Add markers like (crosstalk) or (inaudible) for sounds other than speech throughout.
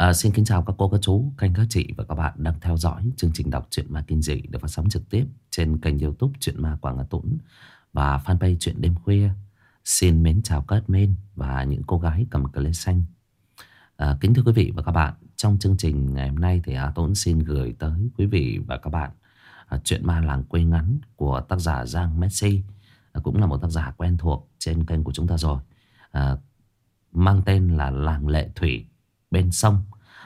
À, xin kính chào các cô, các chú, các các chị và các bạn đang theo dõi chương trình đọc truyện ma kinh dị được phát sóng trực tiếp trên kênh youtube Truyện Ma Quảng Ngã Tũng và fanpage Truyện Đêm Khuya. Xin mến chào các admin và những cô gái cầm cờ lê xanh. À, kính thưa quý vị và các bạn, trong chương trình ngày hôm nay thì A Tốn xin gửi tới quý vị và các bạn à, Ma Làng Quê Ngắn của tác giả Giang Messi. À, cũng là một tác giả quen thuộc trên kênh của chúng ta rồi. À, mang tên là Làng Lệ Thủy bên sông.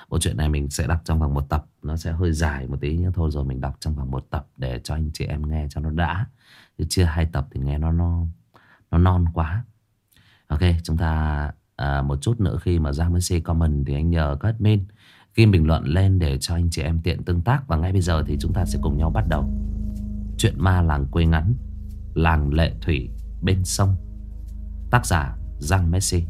Bộ chuyện này mình sẽ đọc trong vòng một tập. Nó sẽ hơi dài một tí nhưng thôi rồi mình đọc trong vòng một tập Để cho anh chị em nghe cho nó đã. Chứ chia hai tập thì nghe nó nó nó non quá. Ok chúng ta à, một chút nữa khi mà Giang Messi comment Thì anh nhờ các admin ghi bình luận lên để cho anh chị em tiện tương tác. Và ngay bây giờ thì chúng ta sẽ cùng nhau bắt đầu. Chuyện ma làng quê ngắn Làng lệ thủy bên sông. Tác giả Giang Messi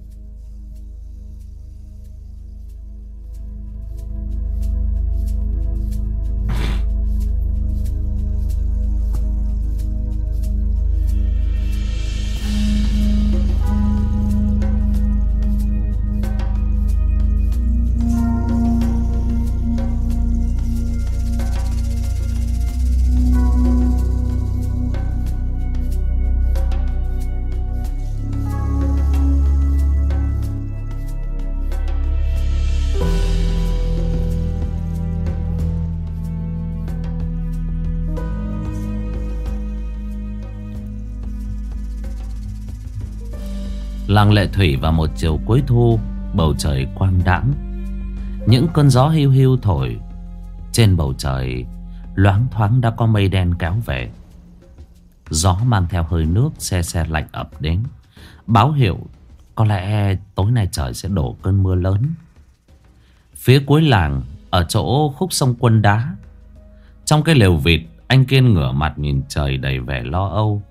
Làng Lệ Thủy vào một chiều cuối thu, Bầu trời quang đãng. Những cơn gió hiu hiu thổi Trên bầu trời, Loáng thoáng đã có mây đen kéo về. Gió mang theo hơi nước Xe xe lạnh ập đến. Báo hiệu Có lẽ tối nay trời sẽ đổ cơn mưa lớn. Phía cuối làng, Ở chỗ khúc sông quân đá, Trong cái lều vịt, Anh Kiên ngửa mặt nhìn trời đầy vẻ lo âu.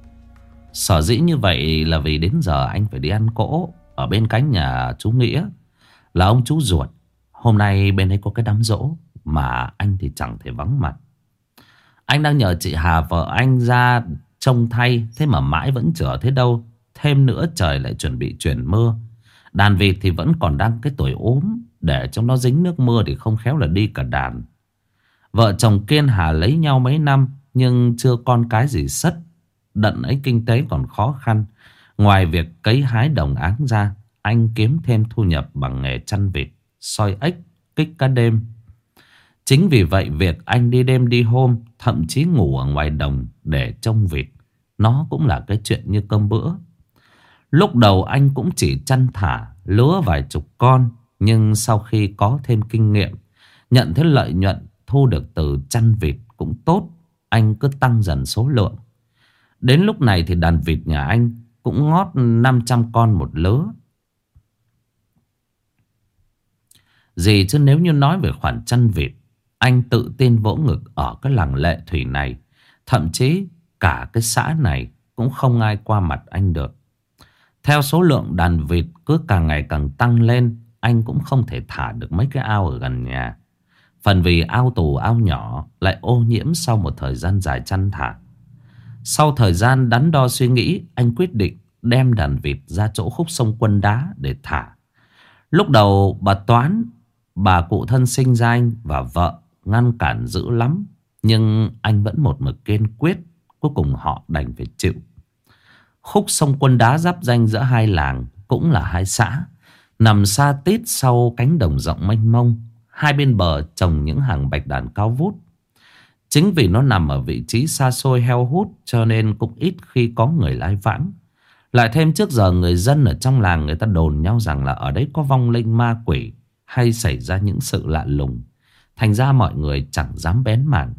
Sở dĩ như vậy là vì đến giờ anh phải đi ăn cỗ Ở bên cánh nhà chú Nghĩa. Là ông chú ruột. Hôm nay bên ấy có cái đám rỗ Mà anh thì chẳng thể vắng mặt. Anh đang nhờ chị Hà vợ anh ra trông thay, Thế mà mãi vẫn chờ thế đâu. Thêm nữa trời lại chuẩn bị chuyển mưa. Đàn vịt thì vẫn còn đang cái tuổi ốm, Để trong nó dính nước mưa thì không khéo là đi cả đàn. Vợ chồng Kiên Hà lấy nhau mấy năm, Nhưng chưa con cái gì sất. Đận ấy kinh tế còn khó khăn. Ngoài việc cấy hái đồng áng ra Anh kiếm thêm thu nhập bằng nghề chăn vịt soi ếch, kích cá đêm. Chính vì vậy việc anh đi đêm đi hôm Thậm chí ngủ ở ngoài đồng để trông vịt. Nó cũng là cái chuyện như cơm bữa. Lúc đầu anh cũng chỉ chăn thả lứa vài chục con Nhưng sau khi có thêm kinh nghiệm Nhận thấy lợi nhuận thu được từ chăn vịt cũng tốt. Anh cứ tăng dần số lượng. Đến lúc này thì đàn vịt nhà anh cũng ngót 500 con một lứa. Gì chứ nếu như nói về khoản chăn vịt, anh tự tin vỗ ngực ở cái làng lệ thủy này. Thậm chí cả cái xã này cũng không ai qua mặt anh được. Theo số lượng đàn vịt cứ càng ngày càng tăng lên, anh cũng không thể thả được mấy cái ao ở gần nhà. Phần vì ao tù ao nhỏ lại ô nhiễm sau một thời gian dài chăn thả. Sau thời gian đắn đo suy nghĩ, anh quyết định đem đàn vịt ra chỗ khúc sông quân đá để thả. Lúc đầu bà Toán, bà cụ thân sinh ra anh và vợ ngăn cản dữ lắm. Nhưng anh vẫn một mực kiên quyết, cuối cùng họ đành phải chịu. Khúc sông quân đá giáp danh giữa hai làng, cũng là hai xã. Nằm xa tít sau cánh đồng rộng mênh mông, hai bên bờ trồng những hàng bạch đàn cao vút. Chính vì nó nằm ở vị trí xa xôi heo hút cho nên cũng ít khi có người lai vãng. Lại thêm trước giờ người dân ở trong làng người ta đồn nhau rằng là ở đấy có vong linh ma quỷ hay xảy ra những sự lạ lùng. Thành ra mọi người chẳng dám bén mảng.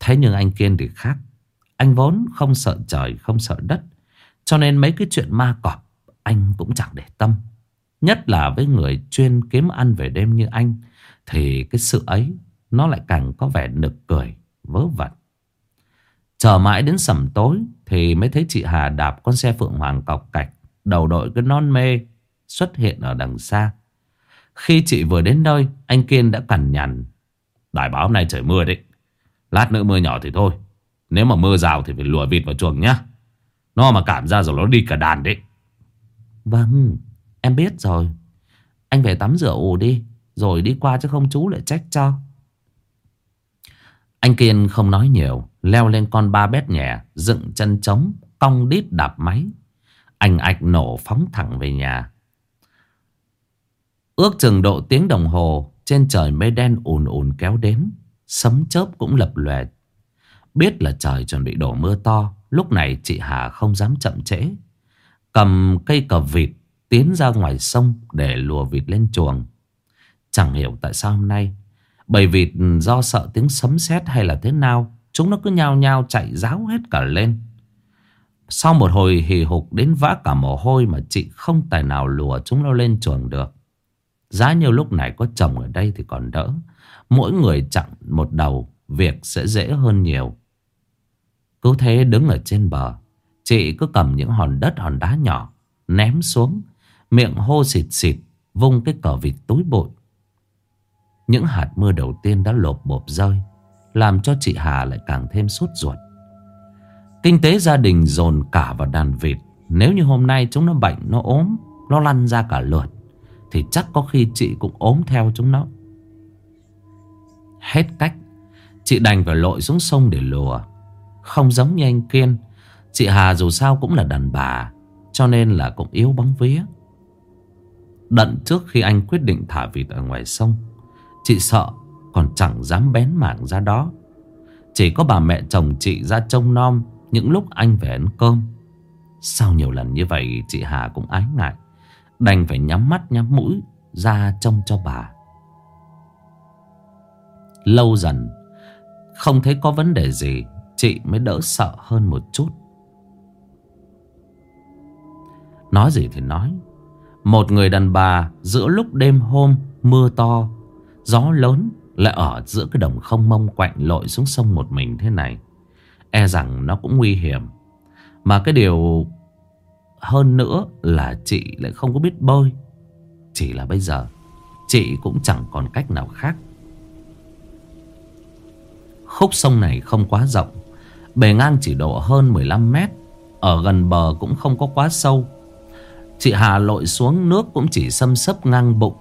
Thế nhưng anh Kiên thì khác. Anh vốn không sợ trời, không sợ đất. Cho nên mấy cái chuyện ma cọp anh cũng chẳng để tâm. Nhất là với người chuyên kiếm ăn về đêm như anh. Thì cái sự ấy nó lại càng có vẻ nực cười vớ vẩn. Chờ mãi đến sầm tối Thì mới thấy chị Hà đạp con xe Phượng Hoàng cọc cạch, Đầu đội cái non mê, Xuất hiện ở đằng xa. Khi chị vừa đến nơi, Anh Kiên đã cằn nhằn. Đại báo này trời mưa đấy. Lát nữa mưa nhỏ thì thôi. Nếu mà mưa rào thì phải lùa vịt vào chuồng nhá. Nó mà cảm ra rồi nó đi cả đàn đấy. Vâng Em biết rồi. Anh về tắm rửa ủ đi, Rồi đi qua chứ không chú lại trách cho. Anh Kiên không nói nhiều, Leo lên con ba bét nhẹ, Dựng chân trống, Cong đít đạp máy. Anh ạch nổ phóng thẳng về nhà. Ước chừng độ tiếng đồng hồ, Trên trời mây đen ùn ùn kéo đến, Sấm chớp cũng lập lòe. Biết là trời chuẩn bị đổ mưa to, Lúc này chị Hà không dám chậm trễ. Cầm cây cờ vịt, Tiến ra ngoài sông Để lùa vịt lên chuồng. Chẳng hiểu tại sao hôm nay Bầy vịt ừ, do sợ tiếng sấm sét hay là thế nào, Chúng nó cứ nhao nhao chạy ráo hết cả lên. Sau một hồi hì hục đến vã cả mồ hôi Mà chị không tài nào lùa chúng nó lên chuồng được. Giá như lúc này có chồng ở đây thì còn đỡ. Mỗi người chặn một đầu, Việc sẽ dễ hơn nhiều. Cứ thế đứng ở trên bờ, Chị cứ cầm những hòn đất, hòn đá nhỏ, Ném xuống. Miệng hô xịt xịt, Vung cái cờ vịt túi bụi. Những hạt mưa đầu tiên đã lột bộp rơi, Làm cho chị Hà lại càng thêm sốt ruột. Kinh tế gia đình dồn cả vào đàn vịt. Nếu như hôm nay chúng nó bệnh, Nó ốm, Nó lăn ra cả lượt, Thì chắc có khi chị cũng ốm theo chúng nó. Hết cách, Chị đành phải lội xuống sông để lùa. Không giống như anh Kiên, Chị Hà dù sao cũng là đàn bà, Cho nên là cũng yếu bóng vía. Đận trước khi anh quyết định thả vịt ở ngoài sông Chị sợ, còn chẳng dám bén mảng ra đó. Chỉ có bà mẹ chồng chị ra trông nom Những lúc anh về ăn cơm. Sau nhiều lần như vậy, chị Hà cũng ái ngại, Đành phải nhắm mắt nhắm mũi ra trông cho bà. Lâu dần, Không thấy có vấn đề gì, Chị mới đỡ sợ hơn một chút. Nói gì thì nói. Một người đàn bà giữa lúc đêm hôm Mưa to Gió lớn Lại ở giữa cái đồng không mông quạnh lội xuống sông một mình thế này. E rằng nó cũng nguy hiểm. Mà cái điều hơn nữa là chị lại không có biết bơi. Chỉ là bây giờ, Chị cũng chẳng còn cách nào khác. Khúc sông này không quá rộng, Bề ngang chỉ độ hơn 15 mét, Ở gần bờ cũng không có quá sâu. Chị Hà lội xuống nước cũng chỉ xâm sấp ngang bụng.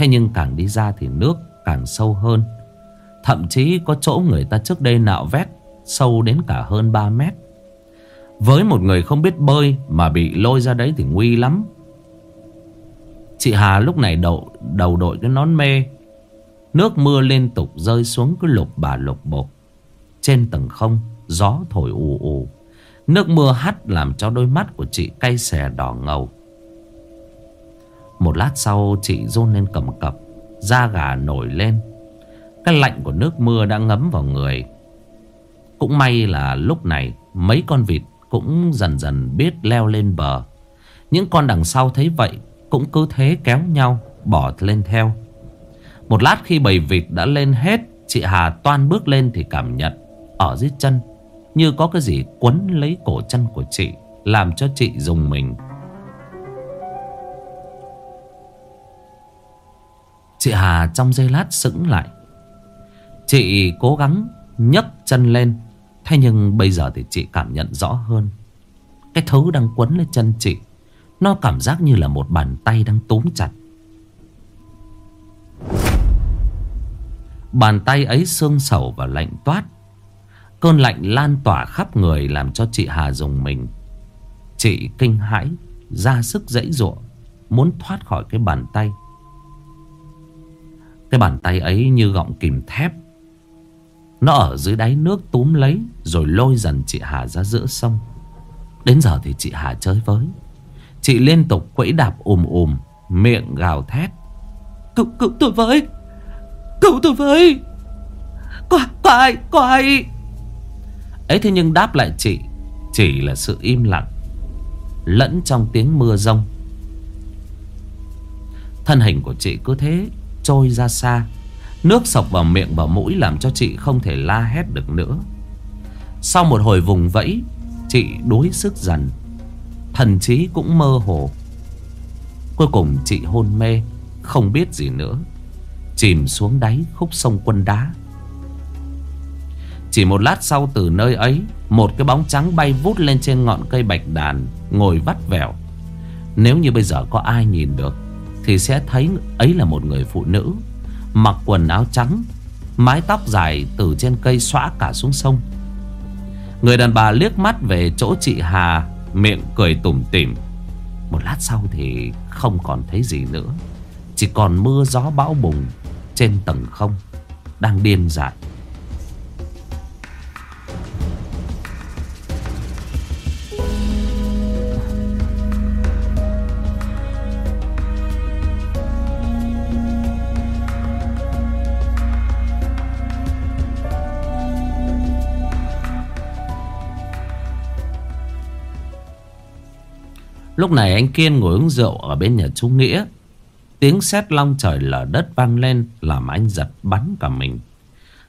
Thế nhưng càng đi ra thì nước càng sâu hơn. Thậm chí có chỗ người ta trước đây nạo vét Sâu đến cả hơn 3 mét. Với một người không biết bơi Mà bị lôi ra đấy thì nguy lắm. Chị Hà lúc này đầu, đầu đội cái nón mê. Nước mưa liên tục rơi xuống cứ lục bà lục bột. Trên tầng không Gió thổi ù ù. Nước mưa hắt làm cho đôi mắt của chị cay xè đỏ ngầu. Một lát sau, chị run lên cầm cập, Da gà nổi lên. Cái lạnh của nước mưa đã ngấm vào người. Cũng may là lúc này, Mấy con vịt cũng dần dần biết leo lên bờ. Những con đằng sau thấy vậy Cũng cứ thế kéo nhau Bỏ lên theo. Một lát khi bầy vịt đã lên hết, Chị Hà toan bước lên thì cảm nhận Ở dưới chân Như có cái gì quấn lấy cổ chân của chị, Làm cho chị dùng mình. Chị Hà trong giây lát sững lại. Chị cố gắng nhấc chân lên, Thế nhưng bây giờ thì chị cảm nhận rõ hơn. Cái thứ đang quấn lên chân chị, Nó cảm giác như là một bàn tay đang túm chặt. Bàn tay ấy xương sầu và lạnh toát. Cơn lạnh lan tỏa khắp người làm cho chị Hà dùng mình. Chị kinh hãi, ra sức dãy ruộng Muốn thoát khỏi cái bàn tay. Cái bàn tay ấy như gọng kìm thép. Nó ở dưới đáy nước túm lấy Rồi lôi dần chị Hà ra giữa sông. Đến giờ thì chị Hà chơi với. Chị liên tục quẫy đạp ùm ùm Miệng gào thét. Cứu, cứu tôi với! Cứu tôi với! Có, có ai, có ai? Ấy thế nhưng đáp lại chị Chỉ là sự im lặng Lẫn trong tiếng mưa rông. Thân hình của chị cứ thế Trôi ra xa. Nước sọc vào miệng và mũi Làm cho chị không thể la hét được nữa. Sau một hồi vùng vẫy, Chị đuối sức dần. Thần trí cũng mơ hồ. Cuối cùng chị hôn mê, Không biết gì nữa. Chìm xuống đáy khúc sông quân đá. Chỉ một lát sau từ nơi ấy, Một cái bóng trắng bay vút lên trên ngọn cây bạch đàn, Ngồi vắt vẻo. Nếu như bây giờ có ai nhìn được thì sẽ thấy ấy là một người phụ nữ, Mặc quần áo trắng, Mái tóc dài từ trên cây xõa cả xuống sông. Người đàn bà liếc mắt về chỗ chị Hà, Miệng cười tủm tỉm. Một lát sau thì không còn thấy gì nữa, Chỉ còn mưa gió bão bùng Trên tầng không Đang điên dại. Lúc này anh Kiên ngồi uống rượu ở bên nhà chú Nghĩa. Tiếng sét long trời lở đất vang lên làm anh giật bắn cả mình.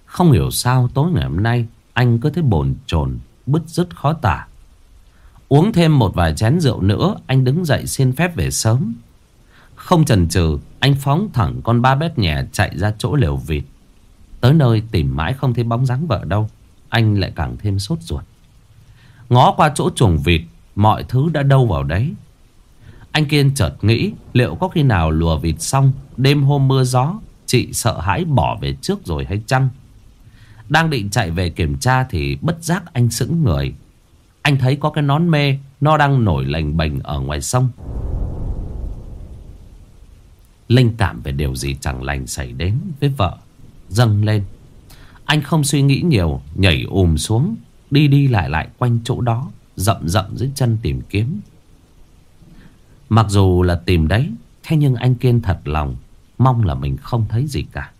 Không hiểu sao tối ngày hôm nay, anh cứ thấy bồn chồn, bứt rứt khó tả. Uống thêm một vài chén rượu nữa, anh đứng dậy xin phép về sớm. Không chần chừ, anh phóng thẳng con ba bét nhẹ chạy ra chỗ lều vịt. Tới nơi tìm mãi không thấy bóng dáng vợ đâu. Anh lại càng thêm sốt ruột. Ngó qua chỗ chuồng vịt, Mọi thứ đã đâu vào đấy anh Kiên chợt nghĩ Liệu có khi nào lùa vịt xong, Đêm hôm mưa gió, Chị sợ hãi bỏ về trước rồi hay chăng? Đang định chạy về kiểm tra Thì bất giác anh sững người. Anh thấy có cái nón mê, Nó đang nổi lành bềnh ở ngoài sông. Linh cảm về điều gì chẳng lành xảy đến với vợ. Dâng lên. Anh không suy nghĩ nhiều, Nhảy ùm xuống, Đi đi lại lại quanh chỗ đó, Rậm rậm dưới chân tìm kiếm. Mặc dù là tìm đấy, Thế nhưng anh Kiên thật lòng, Mong là mình không thấy gì cả.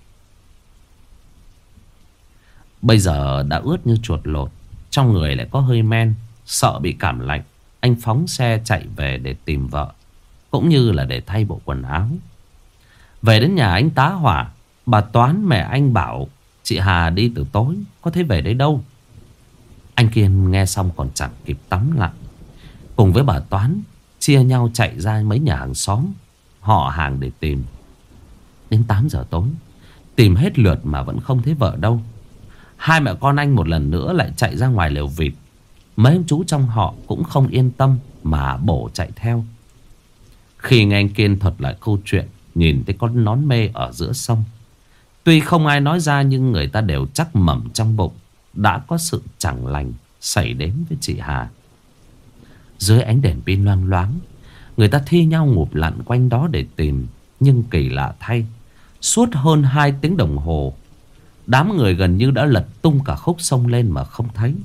Bây giờ đã ướt như chuột lột, Trong người lại có hơi men, Sợ bị cảm lạnh. Anh phóng xe chạy về để tìm vợ, Cũng như là để thay bộ quần áo. Về đến nhà anh tá hỏa, Bà Toán mẹ anh bảo, Chị Hà đi từ tối, Có thể về đấy đâu? Anh Kiên nghe xong còn chẳng kịp tắm lại. Cùng với bà Toán Chia nhau chạy ra mấy nhà hàng xóm, Họ hàng để tìm. Đến 8 giờ tối, Tìm hết lượt mà vẫn không thấy vợ đâu. Hai mẹ con anh một lần nữa lại chạy ra ngoài lều vịt. Mấy ông chú trong họ cũng không yên tâm Mà bổ chạy theo. Khi nghe anh Kiên thuật lại câu chuyện, Nhìn thấy con nón mê ở giữa sông. Tuy không ai nói ra nhưng người ta đều chắc mầm trong bụng, đã có sự chẳng lành xảy đến với chị Hà. Dưới ánh đèn pin loang loáng, người ta thi nhau ngụp lặn quanh đó để tìm. Nhưng kỳ lạ thay, suốt hơn 2 tiếng đồng hồ, đám người gần như đã lật tung cả khúc sông lên mà không thấy.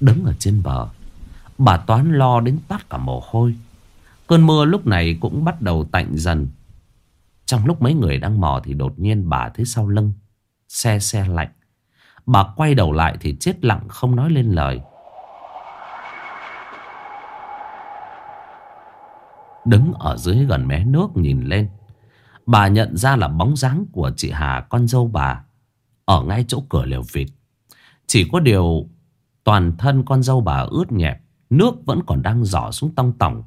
Đứng ở trên bờ, bà Toán lo đến toát cả mồ hôi. Cơn mưa lúc này cũng bắt đầu tạnh dần. Trong lúc mấy người đang mò thì đột nhiên bà thấy sau lưng, xe xe lạnh. Bà quay đầu lại thì chết lặng không nói lên lời. Đứng ở dưới gần mé nước nhìn lên. Bà nhận ra là bóng dáng của chị Hà con dâu bà. Ở ngay chỗ cửa liều vịt. Chỉ có điều toàn thân con dâu bà ướt nhẹp. Nước vẫn còn đang rỏ xuống tông tỏng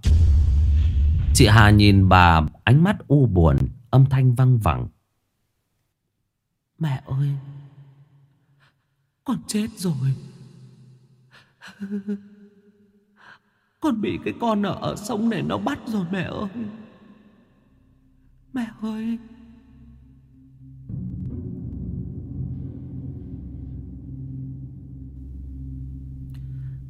Chị Hà nhìn bà ánh mắt u buồn, âm thanh văng vẳng. Mẹ ơi! Con chết rồi con bị cái con ở sông này nó bắt rồi mẹ ơi. Mẹ ơi.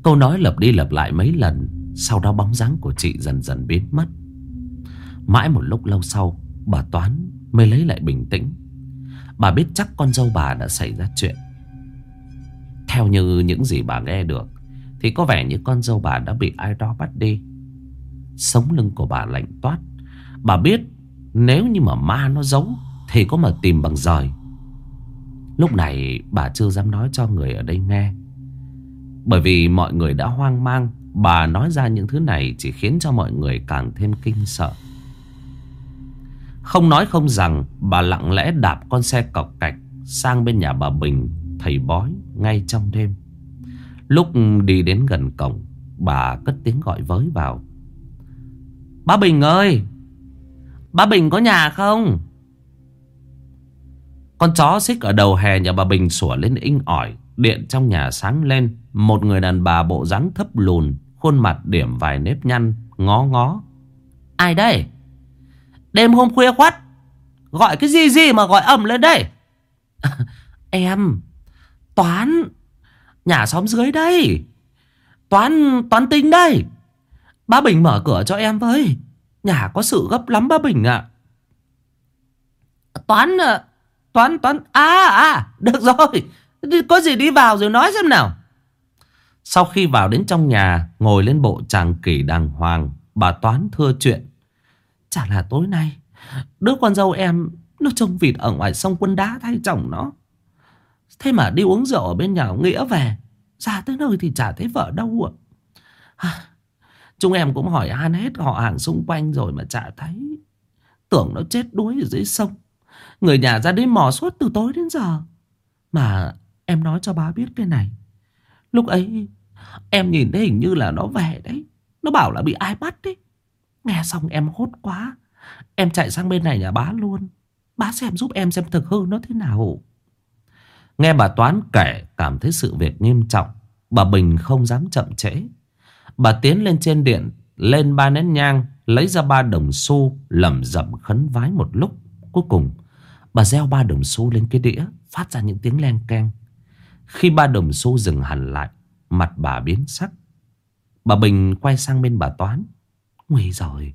Câu nói lặp đi lặp lại mấy lần Sau đó bóng dáng của chị dần dần biến mất. Mãi một lúc lâu sau Bà Toán mới lấy lại bình tĩnh. Bà biết chắc con dâu bà đã xảy ra chuyện. Theo như những gì bà nghe được thì có vẻ như con dâu bà đã bị ai đó bắt đi. Sống lưng của bà lạnh toát. Bà biết nếu như mà ma nó giấu Thì có mà tìm bằng rời Lúc này bà chưa dám nói cho người ở đây nghe. Bởi vì mọi người đã hoang mang, Bà nói ra những thứ này chỉ khiến cho mọi người càng thêm kinh sợ. Không nói không rằng, Bà lặng lẽ đạp con xe cọc cạch Sang bên nhà bà Bình, thầy bói, ngay trong đêm. Lúc đi đến gần cổng, bà cất tiếng gọi với vào. Bá Bình ơi! Bá Bình có nhà không? Con chó xích ở đầu hè nhà bà Bình sủa lên inh ỏi. Điện trong nhà sáng lên. Một người đàn bà bộ dáng thấp lùn. Khuôn mặt điểm vài nếp nhăn. Ngó ngó. Ai đây? Đêm hôm khuya khoắt Gọi cái gì gì mà gọi ẩm lên đây (laughs) Em Toán Nhà xóm dưới đây. Toán Toán tinh đây. Ba Bình mở cửa cho em với. Nhà có sự gấp lắm ba Bình ạ. Toán ờ, Toán Toán À à Được rồi. Có gì đi vào rồi nói xem nào. Sau khi vào đến trong nhà, Ngồi lên bộ tràng kỷ đàng hoàng, Bà Toán thưa chuyện. Chả là tối nay, Đứa con dâu em, Nó trông vịt ở ngoài sông quân đá thay chồng nó. Thế mà đi uống rượu ở bên nhà ông Nghĩa về, Ra tới nơi thì chả thấy vợ đâu ạ. À, chúng em cũng hỏi han hết họ hàng xung quanh rồi mà chả thấy. Tưởng nó chết đuối ở dưới sông. Người nhà ra đi mò suốt từ tối đến giờ. Mà em nói cho bá biết cái này. Lúc ấy, Em nhìn thấy hình như là nó về đấy. Nó bảo là bị ai bắt đấy. Nghe xong em hốt quá. Em chạy sang bên này nhà bá luôn. Bá xem giúp em xem thực hư nó thế nào. Nghe bà Toán kể, Cảm thấy sự việc nghiêm trọng. Bà Bình không dám chậm trễ. Bà tiến lên trên điện, Lên ba nén nhang, Lấy ra ba đồng xu, lẩm rẩm khấn vái một lúc. Cuối cùng, Bà gieo ba đồng xu lên cái đĩa, Phát ra những tiếng len keng. Khi ba đồng xu dừng hẳn lại, Mặt bà biến sắc. Bà Bình quay sang bên bà Toán. Nguy rồi,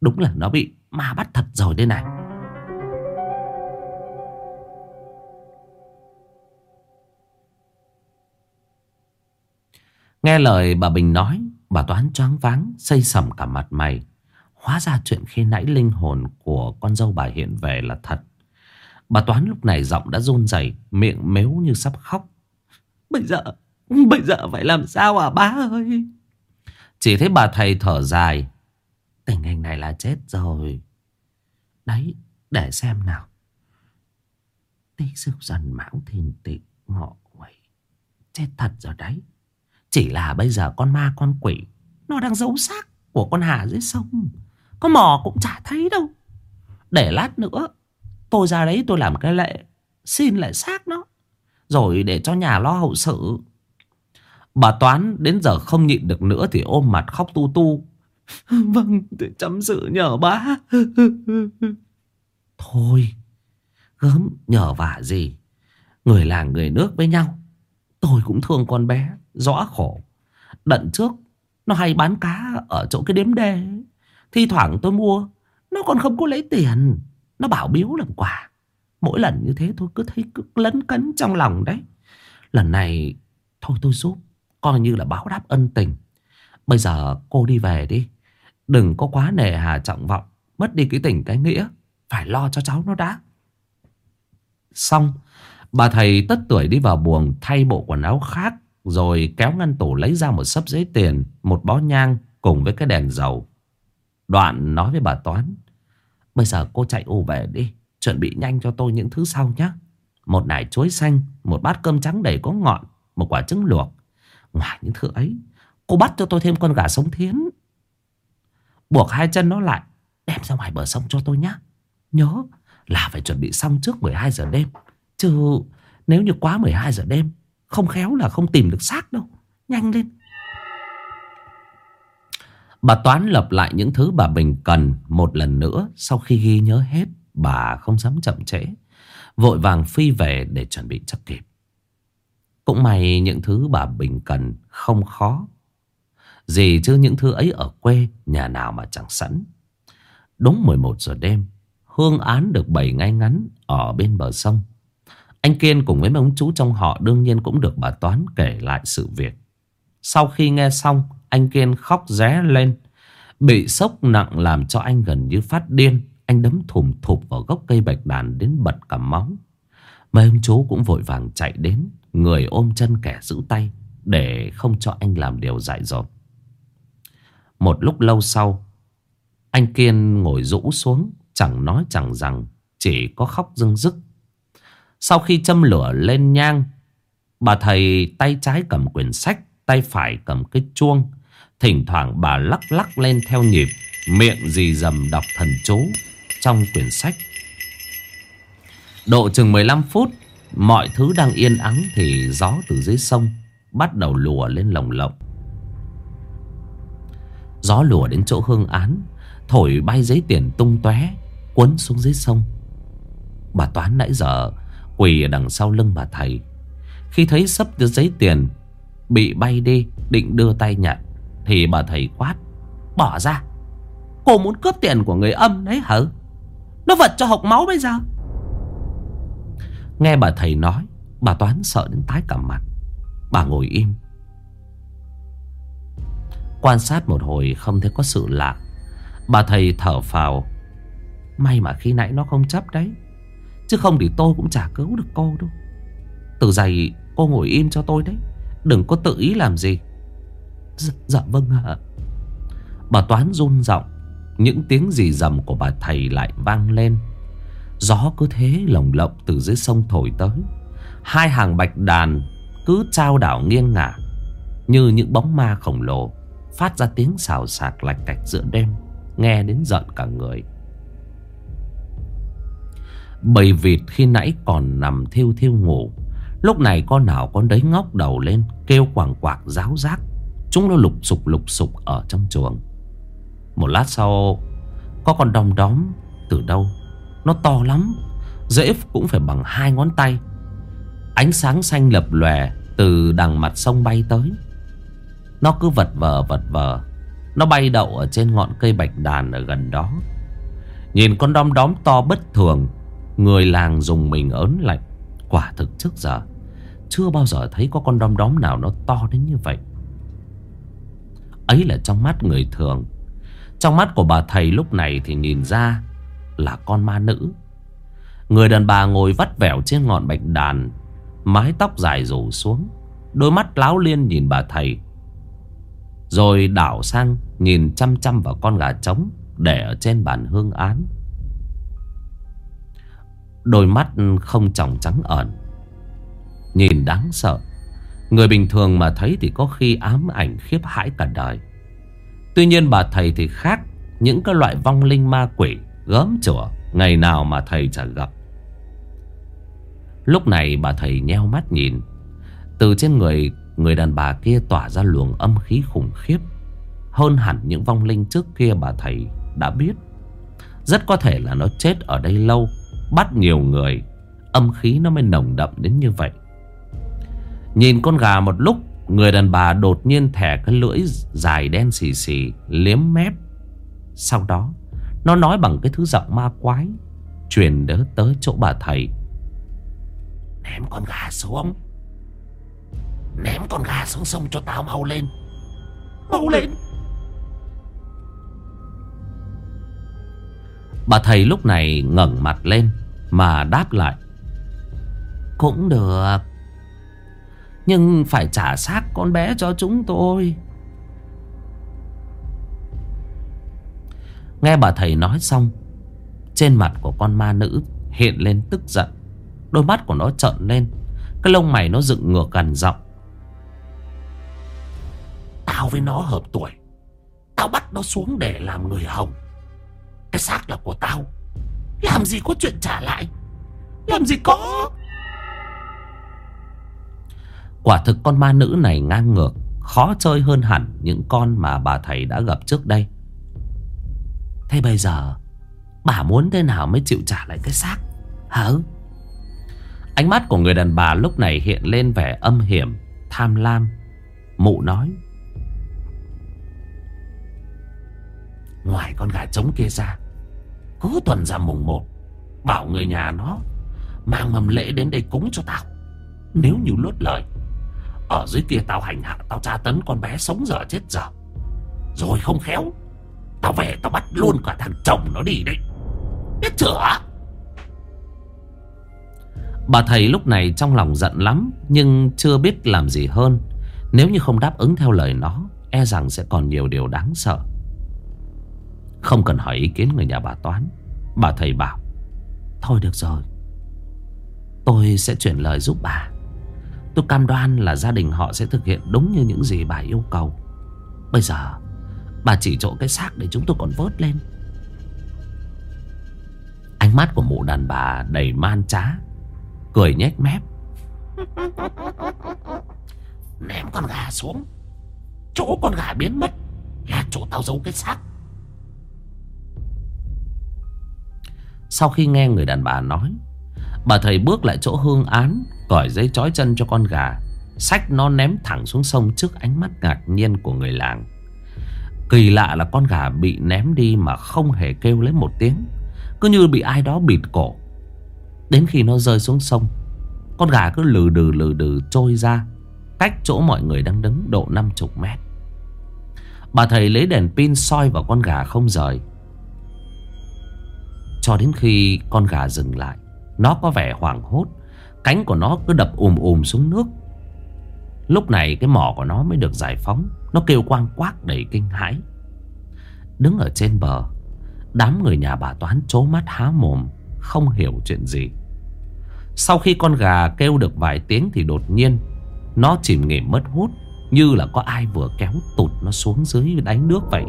Đúng là nó bị ma bắt thật rồi đây này. Nghe lời bà Bình nói, Bà Toán choáng váng Xây sầm cả mặt mày. Hóa ra chuyện khi nãy linh hồn của con dâu bà hiện về là thật. Bà Toán lúc này giọng đã run rẩy, Miệng mếu như sắp khóc. Bây giờ Bây giờ phải làm sao à bá ơi? Chỉ thấy bà thầy thở dài. Tình hình này là chết rồi. Đấy, để xem nào. Tí sức dần mão thìn tị ngọ quẩy Chết thật rồi đấy. Chỉ là bây giờ con ma, con quỷ, Nó đang giấu xác của con Hà dưới sông. Có mò cũng chả thấy đâu. Để lát nữa, Tôi ra đấy tôi làm cái lệ Xin lại xác nó. Rồi để cho nhà lo hậu sự. Bà Toán đến giờ không nhịn được nữa Thì ôm mặt khóc tu tu. (laughs) Vâng tôi chấm sự nhờ bá. (laughs) Thôi, Gớm nhờ vả gì. Người làng người nước với nhau, Tôi cũng thương con bé. Rõ khổ. Đận trước, Nó hay bán cá ở chỗ cái đếm đê Thi thoảng tôi mua, Nó còn không có lấy tiền. Nó bảo biếu làm quà. Mỗi lần như thế tôi cứ thấy cứ lấn cấn trong lòng đấy. Lần này, Thôi tôi giúp. Coi như là báo đáp ân tình. Bây giờ cô đi về đi. Đừng có quá nề hà trọng vọng. Mất đi cái tình cái nghĩa. Phải lo cho cháu nó đã. Xong, Bà thầy tất tuổi đi vào buồng Thay bộ quần áo khác. Rồi kéo ngăn tủ lấy ra một sấp giấy tiền, Một bó nhang cùng với cái đèn dầu. Đoạn nói với bà Toán, Bây giờ cô chạy ù về đi, Chuẩn bị nhanh cho tôi những thứ sau nhé Một nải chuối xanh, Một bát cơm trắng đầy có ngọn, Một quả trứng luộc. Ngoài những thứ ấy, Cô bắt cho tôi thêm con gà sống thiến. Buộc hai chân nó lại, Đem ra ngoài bờ sông cho tôi nhé Nhớ là phải chuẩn bị xong trước 12 giờ đêm. Chứ nếu như quá 12 giờ đêm không khéo là không tìm được xác đâu. Nhanh lên. Bà Toán lập lại những thứ bà Bình cần Một lần nữa. Sau khi ghi nhớ hết, Bà không dám chậm trễ. Vội vàng phi về để chuẩn bị chấp kịp. Cũng may những thứ bà Bình cần không khó. Gì chứ những thứ ấy ở quê, Nhà nào mà chẳng sẵn. Đúng 11 giờ đêm, Hương án được bày ngay ngắn Ở bên bờ sông. Anh Kiên cùng với mấy ông chú trong họ Đương nhiên cũng được bà Toán kể lại sự việc. Sau khi nghe xong, Anh Kiên khóc ré lên. Bị sốc nặng làm cho anh gần như phát điên. Anh đấm thùm thụp vào gốc cây bạch đàn Đến bật cả máu. Mấy ông chú cũng vội vàng chạy đến, Người ôm chân kẻ giữ tay Để không cho anh làm điều dại dột. Một lúc lâu sau, Anh Kiên ngồi rũ xuống, Chẳng nói chẳng rằng, Chỉ có khóc dưng dứt. Sau khi châm lửa lên nhang, Bà thầy tay trái cầm quyển sách, Tay phải cầm cái chuông. Thỉnh thoảng bà lắc lắc lên theo nhịp, Miệng dì dầm đọc thần chú Trong quyển sách. Độ chừng 15 phút, Mọi thứ đang yên ắng Thì gió từ dưới sông Bắt đầu lùa lên lồng lộng. Gió lùa đến chỗ hương án, Thổi bay giấy tiền tung tóe Cuốn xuống dưới sông. Bà Toán nãy giờ Quỳ ở đằng sau lưng bà thầy. Khi thấy sấp giấy tiền Bị bay đi, Định đưa tay nhận Thì bà thầy quát, Bỏ ra. Cô muốn cướp tiền của người âm đấy hả? Nó vật cho hộc máu bây giờ. Nghe bà thầy nói, Bà Toán sợ đến tái cả mặt. Bà ngồi im. Quan sát một hồi không thấy có sự lạ. Bà thầy thở phào, May mà khi nãy nó không chấp đấy. Chứ không thì tôi cũng chả cứu được cô đâu. Từ giày cô ngồi im cho tôi đấy. Đừng có tự ý làm gì. Dạ, dạ vâng ạ. Bà Toán run giọng. Những tiếng gì rầm của bà thầy lại vang lên. Gió cứ thế lồng lộng từ dưới sông thổi tới. Hai hàng bạch đàn cứ trao đảo nghiêng ngả Như những bóng ma khổng lồ Phát ra tiếng xào xạc lạch cạch giữa đêm Nghe đến giận cả người. Bầy vịt khi nãy còn nằm thiêu thiêu ngủ. Lúc này con nào con đấy ngóc đầu lên, Kêu quảng quạc ráo rác Chúng nó lục sục lục sục ở trong chuồng. Một lát sau, Có con đom đóm Từ đâu? Nó to lắm, Dễ cũng phải bằng hai ngón tay. Ánh sáng xanh lập lòe Từ đằng mặt sông bay tới. Nó cứ vật vờ vật vờ. Nó bay đậu ở trên ngọn cây bạch đàn ở gần đó. Nhìn con đom đóm to bất thường Người làng dùng mình ớn lạnh. Quả thực trước giờ, Chưa bao giờ thấy có con đom đóm nào nó to đến như vậy. Ấy là trong mắt người thường. Trong mắt của bà thầy lúc này thì nhìn ra Là con ma nữ. Người đàn bà ngồi vắt vẻo trên ngọn bạch đàn, Mái tóc dài rủ xuống, Đôi mắt láo liên nhìn bà thầy. Rồi đảo sang Nhìn chăm chăm vào con gà trống Để ở trên bàn hương án. Đôi mắt không tròng trắng ẩn. Nhìn đáng sợ, Người bình thường mà thấy thì có khi ám ảnh khiếp hãi cả đời. Tuy nhiên bà thầy thì khác, Những cái loại vong linh ma quỷ Gớm chùa Ngày nào mà thầy chẳng gặp. Lúc này bà thầy nheo mắt nhìn, Từ trên người Người đàn bà kia tỏa ra luồng âm khí khủng khiếp, Hơn hẳn những vong linh trước kia bà thầy đã biết. Rất có thể là nó chết ở đây lâu Bắt nhiều người, Âm khí nó mới nồng đậm đến như vậy. Nhìn con gà một lúc, Người đàn bà đột nhiên thẻ cái lưỡi dài đen xì xì, Liếm mép. Sau đó, Nó nói bằng cái thứ giọng ma quái, Truyền đỡ tới chỗ bà thầy. Ném con gà xuống. Ném con gà xuống sông cho tao mau lên. Mau lên. Bà thầy lúc này ngẩng mặt lên Mà đáp lại. Cũng được. Nhưng phải trả xác con bé cho chúng tôi. Nghe bà thầy nói xong, Trên mặt của con ma nữ hiện lên tức giận. Đôi mắt của nó trợn lên, Cái lông mày nó dựng ngược gần giọng. Tao với nó hợp tuổi. Tao bắt nó xuống để làm người hồng cái xác là của tao. Làm gì có chuyện trả lại? Làm gì có? Quả thực con ma nữ này ngang ngược, Khó chơi hơn hẳn những con mà bà thầy đã gặp trước đây. Thế bây giờ, Bà muốn thế nào mới chịu trả lại cái xác? Hả? Ánh mắt của người đàn bà lúc này hiện lên vẻ âm hiểm, Tham lam. Mụ nói, Ngoài con gà trống kia ra cứ tuần ra mùng một, Bảo người nhà nó Mang mầm lễ đến đây cúng cho tao. Nếu như lốt lời, Ở dưới kia tao hành hạ Tao tra tấn con bé sống dở chết dở. Rồi không khéo, Tao về tao bắt luôn cả thằng chồng nó đi đấy. Biết chưa Bà thầy lúc này trong lòng giận lắm, Nhưng chưa biết làm gì hơn. Nếu như không đáp ứng theo lời nó E rằng sẽ còn nhiều điều đáng sợ không cần hỏi ý kiến người nhà bà Toán. Bà thầy bảo, Thôi được rồi, Tôi sẽ chuyển lời giúp bà. Tôi cam đoan là gia đình họ sẽ thực hiện đúng như những gì bà yêu cầu. Bây giờ, Bà chỉ chỗ cái xác để chúng tôi còn vớt lên. Ánh mắt của mụ đàn bà đầy man trá, Cười nhếch mép. (laughs) Ném con gà xuống, Chỗ con gà biến mất Là chỗ tao giấu cái xác. Sau khi nghe người đàn bà nói, Bà thầy bước lại chỗ hương án, Cởi dây trói chân cho con gà, Xách nó ném thẳng xuống sông Trước ánh mắt ngạc nhiên của người làng. Kỳ lạ là con gà bị ném đi Mà không hề kêu lấy một tiếng, Cứ như bị ai đó bịt cổ. Đến khi nó rơi xuống sông, Con gà cứ lừ đừ lừ đừ trôi ra Cách chỗ mọi người đang đứng độ 50 mét. Bà thầy lấy đèn pin soi vào con gà không rời cho đến khi con gà dừng lại, Nó có vẻ hoảng hốt, Cánh của nó cứ đập ùm ùm xuống nước. Lúc này cái mỏ của nó mới được giải phóng, Nó kêu quang quác đầy kinh hãi. Đứng ở trên bờ, Đám người nhà bà Toán chố mắt há mồm, Không hiểu chuyện gì. Sau khi con gà kêu được vài tiếng Thì đột nhiên, Nó chìm nghỉm mất hút, Như là có ai vừa kéo tụt nó xuống dưới đáy nước vậy.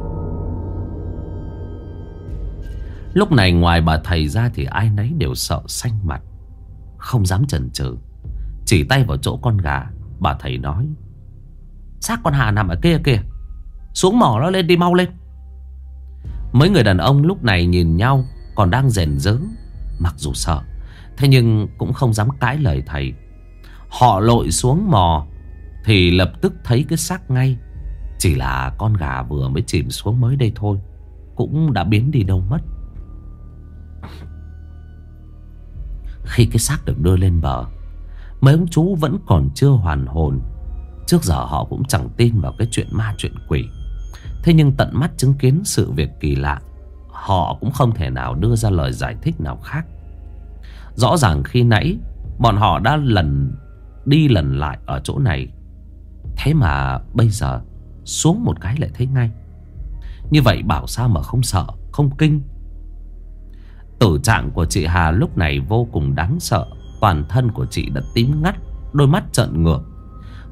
Lúc này ngoài bà thầy ra Thì ai nấy đều sợ xanh mặt. Không dám chần chừ, Chỉ tay vào chỗ con gà. Bà thầy nói, Xác con Hà nằm ở kia kìa, Xuống mỏ nó lên đi mau lên. Mấy người đàn ông lúc này nhìn nhau, Còn đang rèn dớ Mặc dù sợ, Thế nhưng cũng không dám cãi lời thầy. Họ lội xuống mò, Thì lập tức thấy cái xác ngay. Chỉ là con gà vừa mới chìm xuống mới đây thôi, Cũng đã biến đi đâu mất. Khi cái xác được đưa lên bờ, Mấy ông chú vẫn còn chưa hoàn hồn. Trước giờ họ cũng chẳng tin vào cái chuyện ma chuyện quỷ. Thế nhưng tận mắt chứng kiến sự việc kỳ lạ, Họ cũng không thể nào đưa ra lời giải thích nào khác. Rõ ràng khi nãy, Bọn họ đã lần, đi lần lại ở chỗ này. Thế mà bây giờ, xuống một cái lại thấy ngay. Như vậy bảo sao mà không sợ, Không kinh. Tử trạng của chị Hà lúc này vô cùng đáng sợ. Toàn thân của chị đã tím ngắt, Đôi mắt trợn ngược.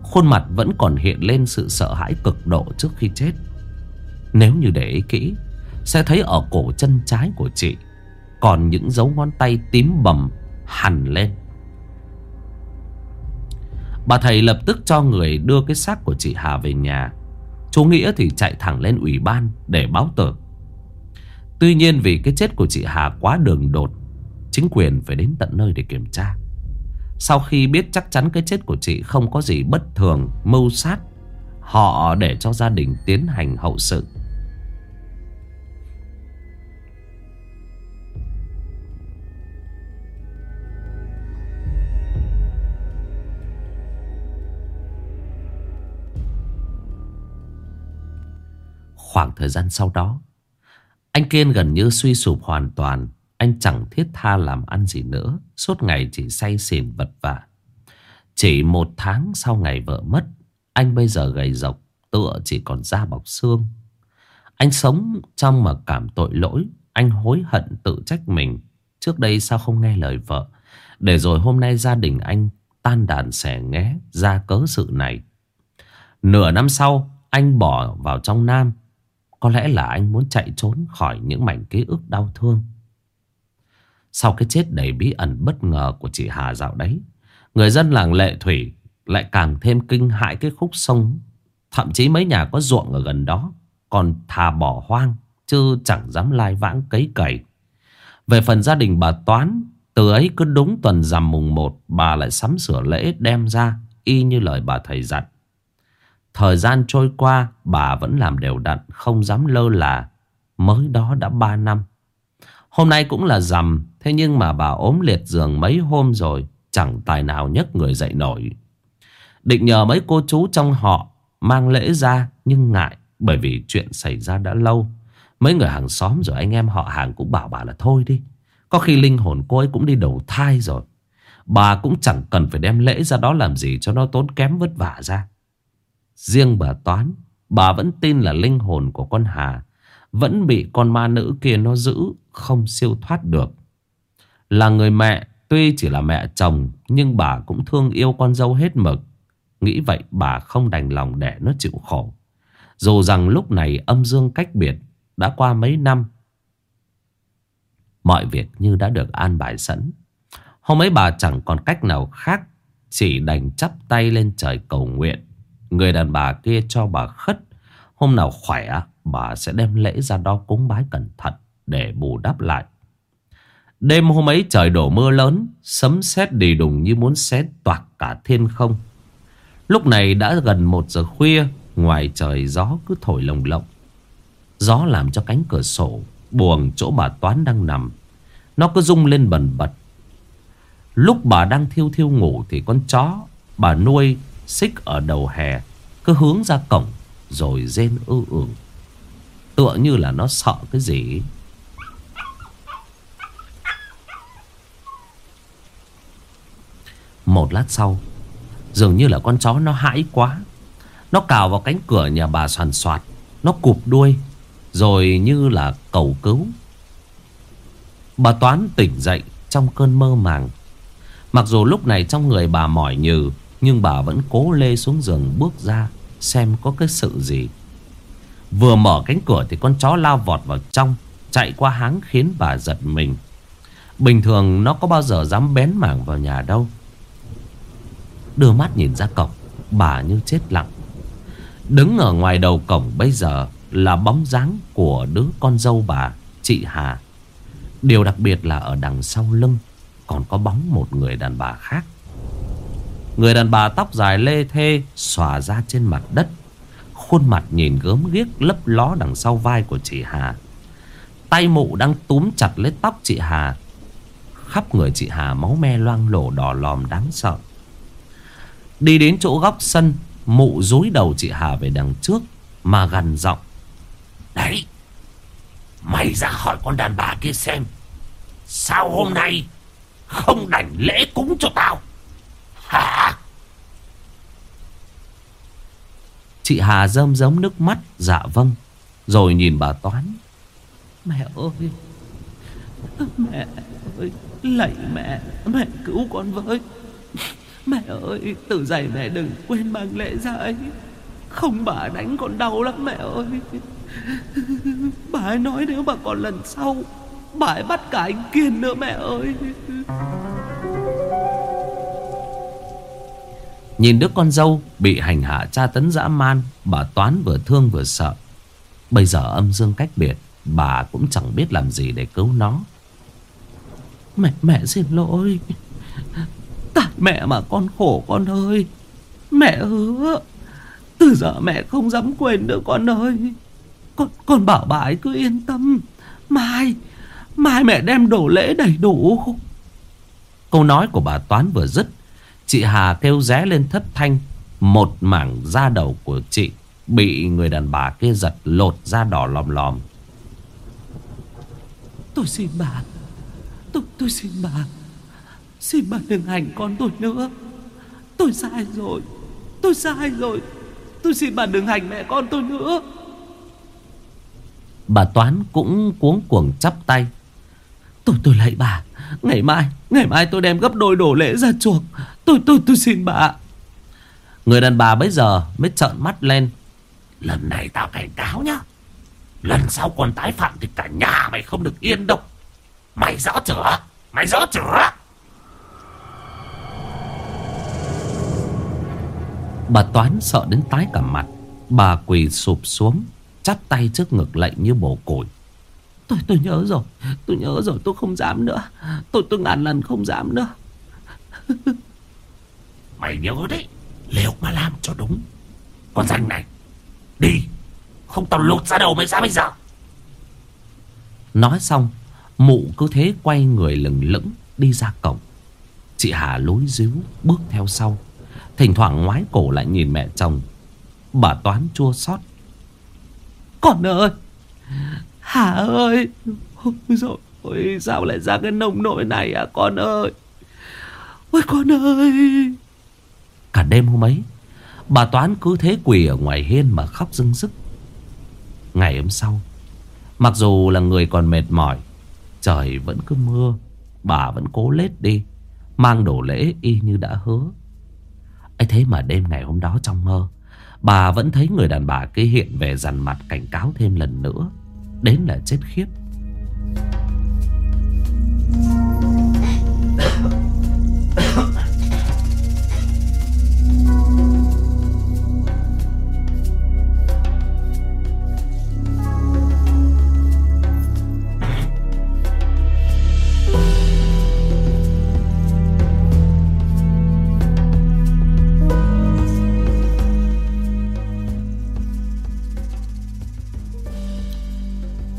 Khuôn mặt vẫn còn hiện lên sự sợ hãi cực độ trước khi chết. Nếu như để ý kỹ, Sẽ thấy ở cổ chân trái của chị, Còn những dấu ngón tay tím bầm hằn lên. Bà thầy lập tức cho người đưa cái xác của chị Hà về nhà. Chú Nghĩa thì chạy thẳng lên ủy ban để báo tờ. Tuy nhiên vì cái chết của chị Hà quá đường đột, Chính quyền phải đến tận nơi để kiểm tra. Sau khi biết chắc chắn cái chết của chị không có gì bất thường, Mưu sát, Họ để cho gia đình tiến hành hậu sự. Khoảng thời gian sau đó anh Kiên gần như suy sụp hoàn toàn. Anh chẳng thiết tha làm ăn gì nữa. Suốt ngày chỉ say xỉn vật vả. Chỉ một tháng sau ngày vợ mất, Anh bây giờ gầy rộc, Tựa chỉ còn da bọc xương. Anh sống trong mà cảm tội lỗi. Anh hối hận tự trách mình. Trước đây sao không nghe lời vợ? Để rồi hôm nay gia đình anh Tan đàn xẻ nghé, Ra cớ sự này. Nửa năm sau, Anh bỏ vào trong Nam. Có lẽ là anh muốn chạy trốn khỏi những mảnh ký ức đau thương. Sau cái chết đầy bí ẩn bất ngờ của chị Hà dạo đấy, Người dân làng Lệ Thủy lại càng thêm kinh hãi cái khúc sông, Thậm chí mấy nhà có ruộng ở gần đó Còn thà bỏ hoang, Chứ chẳng dám lai vãng cấy cày. Về phần gia đình bà Toán, Từ ấy cứ đúng tuần rằm mùng 1 Bà lại sắm sửa lễ đem ra, Y như lời bà thầy dặn. Thời gian trôi qua, Bà vẫn làm đều đặn, Không dám lơ là. Mới đó đã 3 năm. Hôm nay cũng là rằm, Thế nhưng mà bà ốm liệt giường mấy hôm rồi, Chẳng tài nào nhấc người dậy nổi. Định nhờ mấy cô chú trong họ Mang lễ ra, Nhưng ngại, Bởi vì chuyện xảy ra đã lâu. Mấy người hàng xóm rồi anh em họ hàng cũng bảo bà là thôi đi. Có khi linh hồn cô ấy cũng đi đầu thai rồi. Bà cũng chẳng cần phải đem lễ ra đó làm gì cho nó tốn kém vất vả ra. Riêng bà Toán, Bà vẫn tin là linh hồn của con Hà. Vẫn bị con ma nữ kia nó giữ, Không siêu thoát được. Là người mẹ, Tuy chỉ là mẹ chồng, Nhưng bà cũng thương yêu con dâu hết mực. Nghĩ vậy bà không đành lòng để nó chịu khổ. Dù rằng lúc này âm dương cách biệt Đã qua mấy năm, Mọi việc như đã được an bài sẵn. Hôm ấy bà chẳng còn cách nào khác, Chỉ đành chắp tay lên trời cầu nguyện. Người đàn bà kia cho bà khất. Hôm nào khỏe, Bà sẽ đem lễ ra đó cúng bái cẩn thận Để bù đắp lại. Đêm hôm ấy trời đổ mưa lớn, Sấm sét đi đùng như muốn xé toạc cả thiên không. Lúc này đã gần một giờ khuya, Ngoài trời gió cứ thổi lồng lộng. Gió làm cho cánh cửa sổ Buồng chỗ bà Toán đang nằm. Nó cứ rung lên bần bật. Lúc bà đang thiêu thiêu ngủ Thì con chó bà nuôi xích ở đầu hè, Cứ hướng ra cổng, Rồi rên ư ưởng Tựa như là nó sợ cái gì Một lát sau, Dường như là con chó nó hãi quá. Nó cào vào cánh cửa nhà bà soàn soạt, Nó cụp đuôi, Rồi như là cầu cứu. Bà Toán tỉnh dậy trong cơn mơ màng. Mặc dù lúc này trong người bà mỏi nhừ nhưng bà vẫn cố lê xuống giường bước ra, Xem có cái sự gì. Vừa mở cánh cửa thì con chó lao vọt vào trong, Chạy qua háng khiến bà giật mình. Bình thường nó có bao giờ dám bén mảng vào nhà đâu. Đưa mắt nhìn ra cổng, Bà như chết lặng. Đứng ở ngoài đầu cổng bây giờ Là bóng dáng của đứa con dâu bà, Chị Hà. Điều đặc biệt là ở đằng sau lưng Còn có bóng một người đàn bà khác. Người đàn bà tóc dài lê thê, Xòa ra trên mặt đất. Khuôn mặt nhìn gớm ghiếc, lấp ló đằng sau vai của chị Hà. Tay mụ đang túm chặt lấy tóc chị Hà. Khắp người chị Hà máu me loang lổ đỏ lòm đáng sợ. Đi đến chỗ góc sân, Mụ dối đầu chị Hà về đằng trước, Mà gần giọng. Đấy, Mày ra hỏi con đàn bà kia xem, Sao hôm nay Không đảnh lễ cúng cho tao? Hả? Chị Hà rơm rớm nước mắt Dạ vâng. Rồi nhìn bà Toán. Mẹ ơi Mẹ ơi, Lạy mẹ Mẹ cứu con với. Mẹ ơi, Từ giày mẹ đừng quên mang lễ ra ấy Không bà đánh con đau lắm mẹ ơi. Bà ấy nói nếu bà còn lần sau, Bà ấy bắt cả anh Kiên nữa mẹ ơi. Nhìn đứa con dâu bị hành hạ tra tấn dã man Bà Toán vừa thương vừa sợ. Bây giờ âm dương cách biệt Bà cũng chẳng biết làm gì để cứu nó. Mẹ, mẹ xin lỗi. Tại mẹ mà con khổ con ơi. Mẹ hứa. Từ giờ mẹ không dám quên nữa con ơi. Con, con bảo bà ấy cứ yên tâm. Mai Mai mẹ đem đồ lễ đầy đủ. Câu nói của bà Toán vừa dứt Chị Hà kêu ré lên thất thanh. Một mảng da đầu của chị Bị người đàn bà kia giật lột da đỏ lòm lòm. Tôi xin bà. Tôi, tôi xin bà. Xin bà đừng hành con tôi nữa. Tôi sai rồi. Tôi sai rồi. Tôi xin bà đừng hành mẹ con tôi nữa. Bà Toán cũng cuống cuồng chắp tay. Tôi tôi lạy bà. Ngày mai Ngày mai tôi đem gấp đôi đổ lễ ra chuộc Tôi tôi tôi xin bà. Người đàn bà bây giờ mới trợn mắt lên. Lần này tao cảnh cáo nhá. Lần sau còn tái phạm thì cả nhà mày không được yên đâu. Mày rõ chưa? Mày rõ chưa? Bà Toán sợ đến tái cả mặt. Bà quỳ sụp xuống Chắp tay trước ngực lạnh như bổ củi Tôi tôi nhớ rồi. Tôi nhớ rồi tôi không dám nữa. Tôi tôi ngàn lần không dám nữa Mày nhớ đấy Liệu mà làm cho đúng. Con danh này Đi Không tao lột ra đầu mày ra bây giờ. Nói xong Mụ cứ thế quay người lừng lững Đi ra cổng. Chị Hà lối díu bước theo sau. Thỉnh thoảng ngoái cổ lại nhìn mẹ chồng. Bà Toán chua xót. Con ơi! Hà ơi! Ôi dồi ôi, Sao lại ra cái nông nỗi này à con ơi? Ôi con ơi! Cả đêm hôm ấy. Bà Toán cứ thế quỳ ở ngoài hiên mà khóc rưng rức. Ngày hôm sau, Mặc dù là người còn mệt mỏi, Trời vẫn cứ mưa, Bà vẫn cố lết đi, Mang đổ lễ y như đã hứa. Ấy thế mà đêm ngày hôm đó trong mơ, Bà vẫn thấy người đàn bà kia hiện về dằn mặt cảnh cáo thêm lần nữa, Đến là chết khiếp.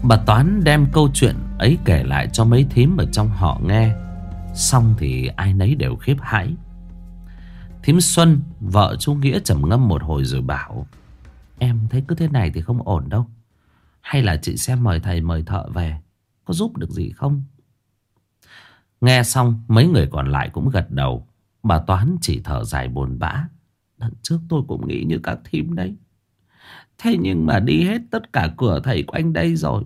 Bà Toán đem câu chuyện ấy kể lại cho mấy thím ở trong họ nghe. Xong thì ai nấy đều khiếp hãi. Thím Xuân, Vợ chú Nghĩa trầm ngâm một hồi rồi bảo, Em thấy cứ thế này thì không ổn đâu. Hay là chị xem mời thầy mời thợ về, Có giúp được gì không? Nghe xong, mấy người còn lại cũng gật đầu. Bà Toán chỉ thở dài buồn bã đợt trước tôi cũng nghĩ như các thím đấy. Thế nhưng mà đi hết tất cả cửa thầy quanh đây rồi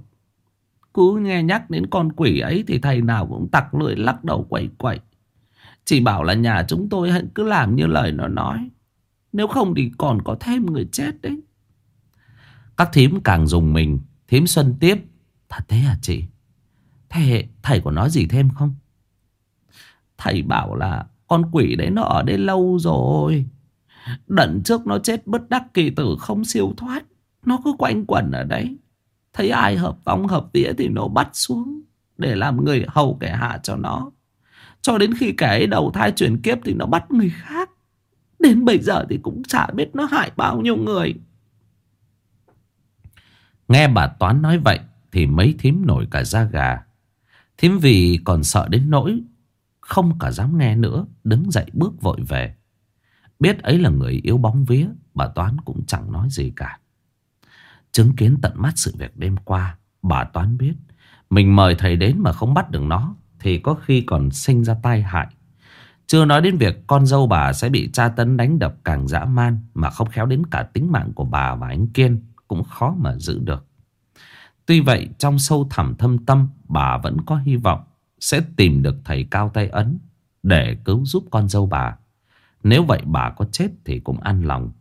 cứ nghe nhắc đến con quỷ ấy Thì thầy nào cũng tặc lưỡi lắc đầu quẩy quẩy Chỉ bảo là nhà chúng tôi hãy cứ làm như lời nó nói. Nếu không thì còn có thêm người chết đấy. Các thím càng dùng mình, Thím Xuân tiếp. Thật thế à chị? Thế thầy có nói gì thêm không? Thầy bảo là Con quỷ đấy nó ở đây lâu rồi. Đận trước nó chết bất đắc kỳ tử không siêu thoát. Nó cứ quanh quẩn ở đấy. Thấy ai hợp vong hợp vía thì nó bắt xuống Để làm người hầu kẻ hạ cho nó. Cho đến khi kẻ ấy đầu thai chuyển kiếp Thì nó bắt người khác. Đến bây giờ thì cũng chả biết nó hại bao nhiêu người. Nghe bà Toán nói vậy Thì mấy thím nổi cả da gà. Thím vì còn sợ đến nỗi Không cả dám nghe nữa, Đứng dậy bước vội về. Biết ấy là người yếu bóng vía, Bà Toán cũng chẳng nói gì cả. Chứng kiến tận mắt sự việc đêm qua, Bà Toán biết, Mình mời thầy đến mà không bắt được nó, Thì có khi còn sinh ra tai hại. Chưa nói đến việc con dâu bà sẽ bị tra tấn đánh đập càng dã man Mà không khéo đến cả tính mạng của bà và anh Kiên Cũng khó mà giữ được. Tuy vậy, trong sâu thẳm thâm tâm, Bà vẫn có hy vọng Sẽ tìm được thầy cao tay ấn Để cứu giúp con dâu bà. Nếu vậy bà có chết thì cũng an lòng.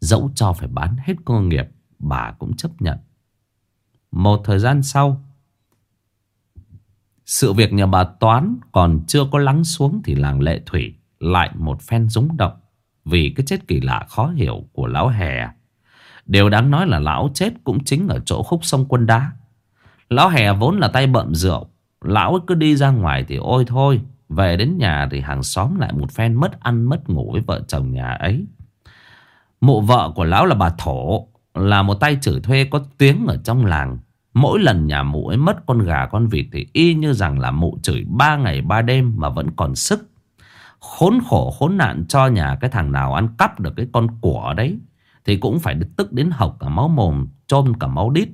Dẫu cho phải bán hết cơ nghiệp, bà cũng chấp nhận. Một thời gian sau, sự việc nhà bà Toán còn chưa có lắng xuống thì làng Lệ Thủy lại một phen rúng động vì cái chết kỳ lạ khó hiểu của lão hè. Điều đáng nói là lão chết cũng chính ở chỗ khúc sông quân đá. Lão hè vốn là tay bậm rượu, lão ấy cứ đi ra ngoài thì ôi thôi, về đến nhà thì hàng xóm lại một phen mất ăn mất ngủ với vợ chồng nhà ấy. Mụ vợ của lão là bà Thổ, là một tay chửi thuê có tiếng ở trong làng. Mỗi lần nhà mụ ấy mất con gà con vịt thì y như rằng là mụ chửi ba ngày ba đêm mà vẫn còn sức. Khốn khổ khốn nạn cho nhà cái thằng nào ăn cắp được cái con của đấy thì cũng phải tức đến hộc cả máu mồm, trôm cả máu đít.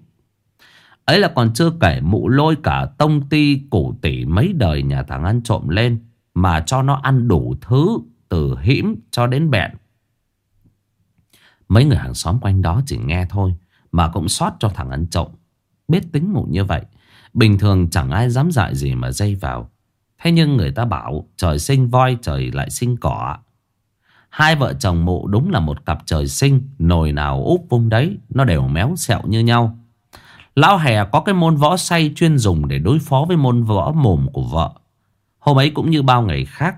Ấy là còn chưa kể mụ lôi cả tông ti củ tỷ mấy đời nhà thằng ăn trộm lên Mà cho nó ăn đủ thứ từ hiểm cho đến bẹn Mấy người hàng xóm quanh đó chỉ nghe thôi Mà cũng xót cho thằng ăn trộm. Biết tính mụ như vậy Bình thường chẳng ai dám dại gì mà dây vào. Thế nhưng người ta bảo Trời sinh voi trời lại sinh cỏ. Hai vợ chồng mụ đúng là một cặp trời sinh Nồi nào úp vung đấy Nó đều méo sẹo như nhau. Lão hè có cái môn võ say chuyên dùng để đối phó với môn võ mồm của vợ. Hôm ấy cũng như bao ngày khác,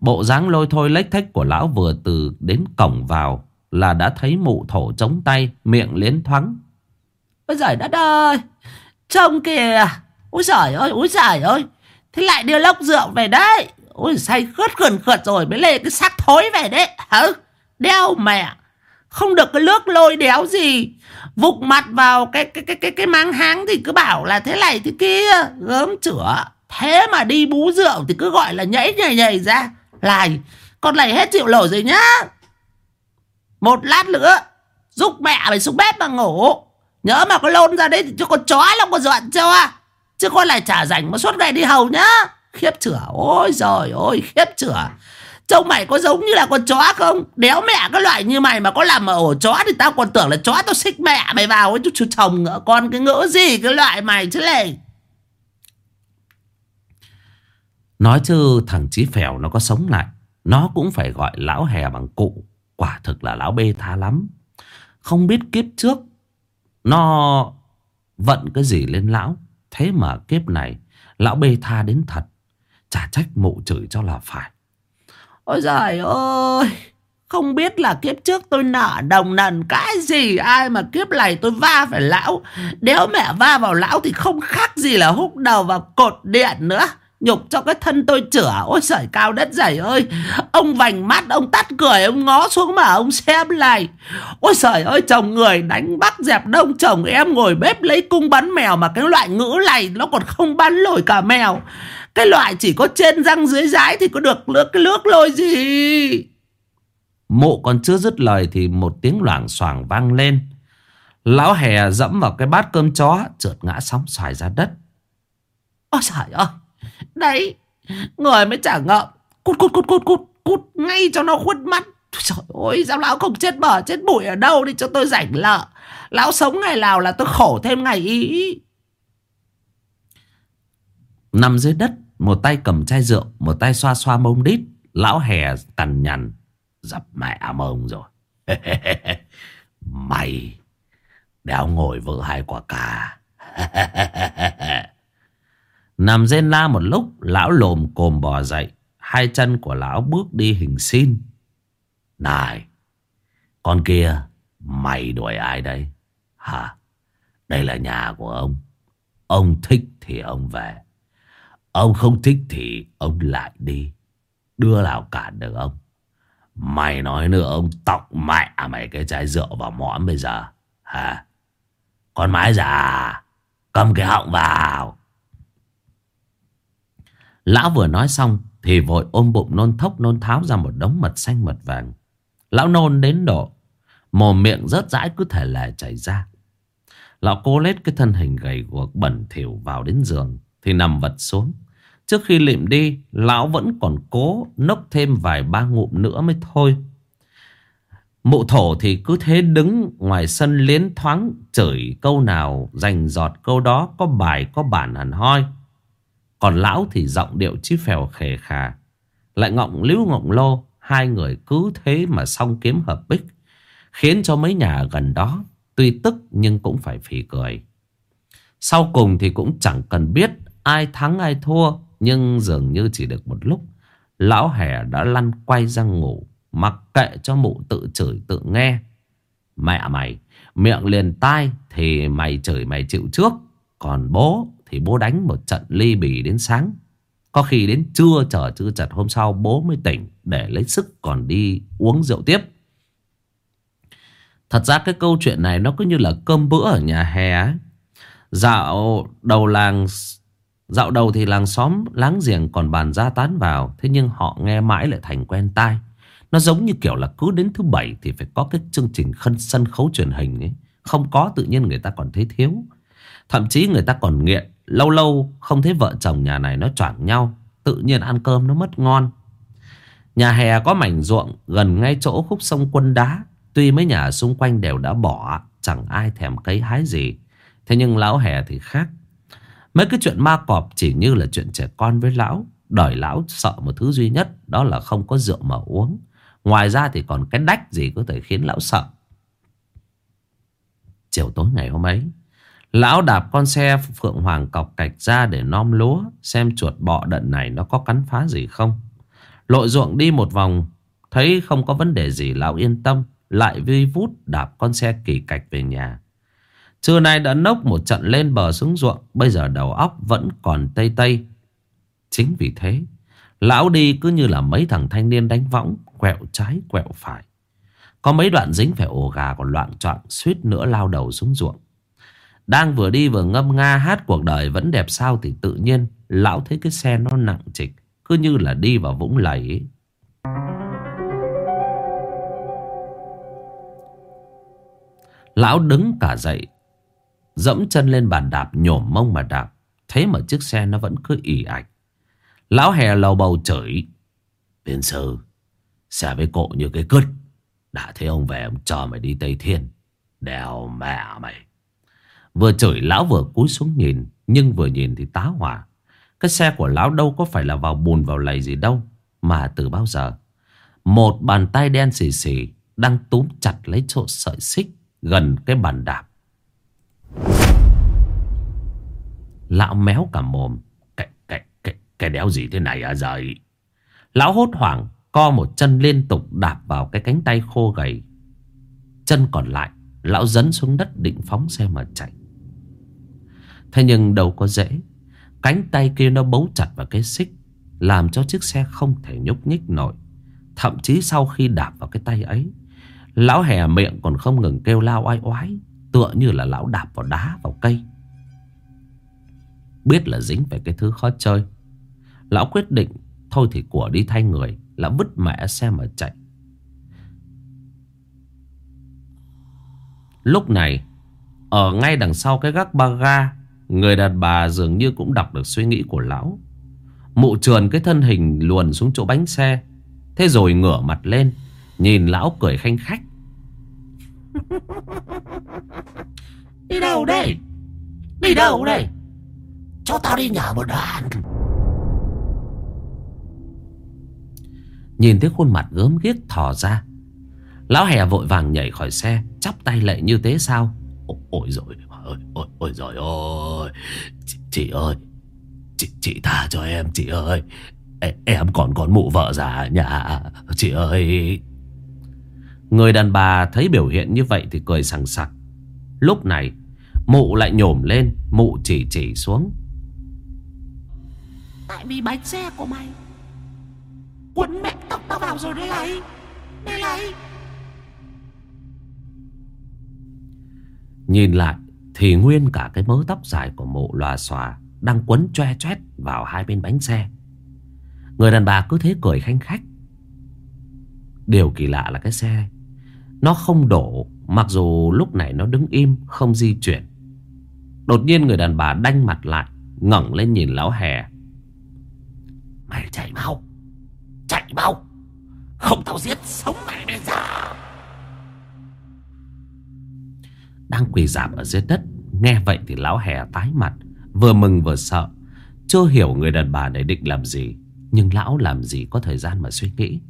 bộ dáng lôi thôi lách thách của lão vừa từ đến cổng vào là đã thấy mụ thổ chống tay, miệng liến thoáng. Ôi giời đất ơi, trông kìa, ôi giời ơi, ôi giời ơi, thế lại đưa lốc rượu về đấy. Ôi say khớt khẩn khợt rồi mới lê cái xác thối về đấy, hả? Đeo mẹ, không được cái nước lôi đéo gì. Vục mặt vào cái cái cái cái cái mang háng thì cứ bảo là thế này thế kia. Gớm chửa thế mà đi bú rượu thì cứ gọi là nhảy nhảy nhảy ra. Lại con này hết chịu lỗi rồi nhá một lát nữa, giúp mẹ mày xuống bếp mà ngủ. Nhớ mà có lôn ra đấy thì cho con chó nó có dọn cho chứ con lại trả rảnh mà suốt ngày đi hầu nhá. Khiếp chửa, ôi giời ôi khiếp chửa. Trông mày có giống như là con chó không? Đéo mẹ cái loại như mày mà có làm ở ổ chó Thì tao còn tưởng là chó tao xích mẹ mày vào ấy, chú chồng con cái ngỡ gì cái loại mày chứ này Nói chứ thằng Chí Phèo nó có sống lại, Nó cũng phải gọi lão hè bằng cụ. Quả thực là lão bê tha lắm. Không biết kiếp trước, Nó vận cái gì lên lão. Thế mà kiếp này, Lão bê tha đến thật. Chả trách mụ chửi cho là phải. Ôi giời ơi, Không biết là kiếp trước tôi nợ đồng nần cái gì, Ai mà kiếp này tôi va phải lão. Nếu mẹ va vào lão thì không khác gì là húc đầu vào cột điện nữa. Nhục cho cái thân tôi chửa. Ôi trời cao đất dày ơi. Ông vành mắt ông tắt cười Ông ngó xuống mà ông xem lại. Ôi trời ơi chồng người đánh bắc dẹp đông Chồng em ngồi bếp lấy cung bắn mèo Mà cái loại ngữ này nó còn không bắn lồi cả mèo. Cái loại chỉ có trên răng dưới rái Thì có được nước cái nước lôi gì? Mụ còn chưa dứt lời Thì một tiếng loảng xoảng vang lên. Lão hè dẫm vào cái bát cơm chó Trượt ngã sóng xoài ra đất. Ôi trời ơi Đấy, Người mới chả ngợm, Cút cút cút cút cút Cút ngay cho nó khuất mắt. Trời ơi, sao lão không chết bở, chết bụi ở đâu đi cho tôi rảnh lợ. Lão sống ngày nào là tôi khổ thêm ngày ý. Nằm dưới đất, Một tay cầm chai rượu, Một tay xoa xoa mông đít, Lão hè cằn nhằn. Dập mẹ mông rồi. (laughs) Mày, Đéo ngồi vợ hai quả cà. (laughs) Nằm rên la một lúc, Lão lồm cồm bò dậy. Hai chân của lão bước đi hình xin. Này, Con kia, Mày đuổi ai đây? Hả? Đây là nhà của ông. Ông thích thì ông về. Ông không thích thì ông lại đi. Đưa nào cản được ông? Mày nói nữa, ông tọc mẹ mày cái chai rượu vào mõm bây giờ. Hả? Con mái già, Cầm cái họng vào. Lão vừa nói xong Thì vội ôm bụng nôn thốc nôn tháo ra một đống mật xanh mật vàng. Lão nôn đến độ, Mồm miệng rớt rãi cứ thể lè chảy ra. Lão cố lết cái thân hình gầy guộc bẩn thỉu vào đến giường Thì nằm vật xuống. Trước khi lịm đi, Lão vẫn còn cố nốc thêm vài ba ngụm nữa mới thôi. Mụ thổ thì cứ thế đứng ngoài sân liến thoáng, Chửi câu nào dành giọt câu đó, Có bài có bản hẳn hoi. Còn lão thì giọng điệu chí phèo khề khà. Lại ngọng líu ngọng lô, Hai người cứ thế mà song kiếm hợp bích, Khiến cho mấy nhà gần đó Tuy tức nhưng cũng phải phì cười. Sau cùng thì cũng chẳng cần biết Ai thắng ai thua, Nhưng dường như chỉ được một lúc, Lão hẻ đã lăn quay ra ngủ, Mặc kệ cho mụ tự chửi tự nghe. Mẹ mày, Miệng liền tai Thì mày chửi mày chịu trước, Còn bố thì bố đánh một trận ly bì đến sáng. Có khi đến trưa chờ chưa chật hôm sau, bố mới tỉnh Để lấy sức còn đi uống rượu tiếp. Thật ra cái câu chuyện này nó cứ như là cơm bữa ở nhà hè ấy. Dạo đầu làng Dạo đầu thì làng xóm láng giềng còn bàn ra tán vào, Thế nhưng họ nghe mãi lại thành quen tai. Nó giống như kiểu là cứ đến thứ bảy Thì phải có cái chương trình khân, sân khấu truyền hình ấy. Không có tự nhiên người ta còn thấy thiếu. Thậm chí người ta còn nghiện Lâu lâu không thấy vợ chồng nhà này nó choảng nhau, Tự nhiên ăn cơm nó mất ngon. Nhà hè có mảnh ruộng gần ngay chỗ khúc sông quân đá. Tuy mấy nhà xung quanh đều đã bỏ, Chẳng ai thèm cấy hái gì. Thế nhưng lão hè thì khác. Mấy cái chuyện ma cọp chỉ như là chuyện trẻ con với lão. Đời lão sợ một thứ duy nhất, Đó là không có rượu mà uống. Ngoài ra thì còn cái đách gì có thể khiến lão sợ. Chiều tối ngày hôm ấy Lão đạp con xe Phượng Hoàng cọc cạch ra để nom lúa, Xem chuột bọ đận này nó có cắn phá gì không. Lội ruộng đi một vòng, Thấy không có vấn đề gì, lão yên tâm, Lại vi vút đạp con xe kỳ cạch về nhà. Trưa nay đã nốc một trận lên bờ xuống ruộng, Bây giờ đầu óc vẫn còn tây tây. Chính vì thế, Lão đi cứ như là mấy thằng thanh niên đánh võng, Quẹo trái quẹo phải. Có mấy đoạn dính phải ổ gà còn loạn trọn Suýt nữa lao đầu xuống ruộng. Đang vừa đi vừa ngâm nga hát cuộc đời vẫn đẹp sao Thì tự nhiên Lão thấy cái xe nó nặng trịch, Cứ như là đi vào vũng lầy ấy. Lão đứng cả dậy, Dẫm chân lên bàn đạp, nhổm mông mà đạp, Thế mà chiếc xe nó vẫn cứ ỉ ạch Lão hè lầu bầu chửi Biên sư, Xe với cộ như cái cứt, Đã thấy ông về ông cho mày đi Tây Thiên, Đèo mẹ mày Vừa chửi lão vừa cúi xuống nhìn Nhưng vừa nhìn thì tá hỏa. Cái xe của lão đâu có phải là vào bùn vào lầy gì đâu Mà từ bao giờ? Một bàn tay đen xì xì Đang túm chặt lấy chỗ sợi xích Gần cái bàn đạp. Lão méo cả mồm. Cái, cái, cái, cái đéo gì thế này à giời? Lão hốt hoảng Co một chân liên tục đạp vào cái cánh tay khô gầy. Chân còn lại Lão dấn xuống đất định phóng xe mà chạy. Thế nhưng đâu có dễ. Cánh tay kia nó bấu chặt vào cái xích, Làm cho chiếc xe không thể nhúc nhích nổi. Thậm chí sau khi đạp vào cái tay ấy, Lão hè miệng còn không ngừng kêu lao oai oái, Tựa như là lão đạp vào đá, vào cây. Biết là dính về cái thứ khó chơi. Lão quyết định, Thôi thì của đi thay người. Lão vứt mẹ xe mà chạy. Lúc này, Ở ngay đằng sau cái gác ba ga Người đàn bà dường như cũng đọc được suy nghĩ của lão. Mụ trườn cái thân hình luồn xuống chỗ bánh xe. Thế rồi ngửa mặt lên Nhìn lão cười khanh khách. (laughs) Đi đâu đây? Đi đâu đây? Cho tao đi nhờ một đoạn. Nhìn thấy khuôn mặt gớm ghiếc thò ra Lão hè vội vàng nhảy khỏi xe Chắp tay lệ như thế sao? Ôi, rồi ôi, ôi, ôi rồi ôi chị, chị ơi chị, chị tha cho em chị ơi. Em, em còn còn mụ vợ già nhà Chị ơi. Người đàn bà thấy biểu hiện như vậy thì cười sằng sặc. Lúc này Mụ lại nhổm lên Mụ chỉ chỉ xuống. Tại vì bánh xe của mày Quấn mẹ tóc tao vào rồi đây này Đây này Nhìn lại thì nguyên cả cái mớ tóc dài của mụ lòa xòa Đang quấn choe choét vào hai bên bánh xe. Người đàn bà cứ thế cười khanh khách. Điều kỳ lạ là cái xe, Nó không đổ, Mặc dù lúc này nó đứng im, Không di chuyển. Đột nhiên người đàn bà đanh mặt lại, ngẩng lên nhìn lão hè. Mày chạy mau Chạy mau, Không tao giết sống mày bây giờ. Đang quỳ dạp ở dưới đất. Nghe vậy thì lão hè tái mặt, Vừa mừng vừa sợ. Chưa hiểu người đàn bà này định làm gì, Nhưng lão làm gì có thời gian mà suy nghĩ.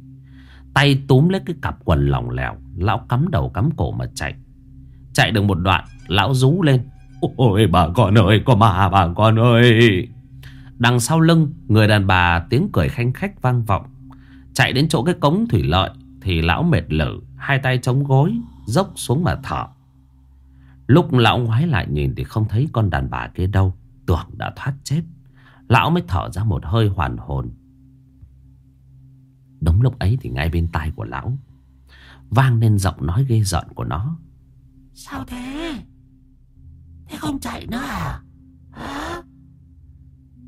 Tay túm lấy cái cặp quần lỏng lẻo, Lão cắm đầu cắm cổ mà chạy. Chạy được một đoạn, Lão rú lên. Ôi bà con ơi, có bà bà con ơi! Đằng sau lưng, Người đàn bà tiếng cười khanh khách vang vọng. Chạy đến chỗ cái cống thủy lợi Thì lão mệt lử, Hai tay chống gối, Dốc xuống mà thở. Lúc lão ngoái lại nhìn thì không thấy con đàn bà kia đâu. Tưởng đã thoát chết. Lão mới thở ra một hơi hoàn hồn. Đúng lúc ấy thì ngay bên tai của lão Vang lên giọng nói ghê giận của nó. Sao thế? Thế không chạy nữa à? Hả?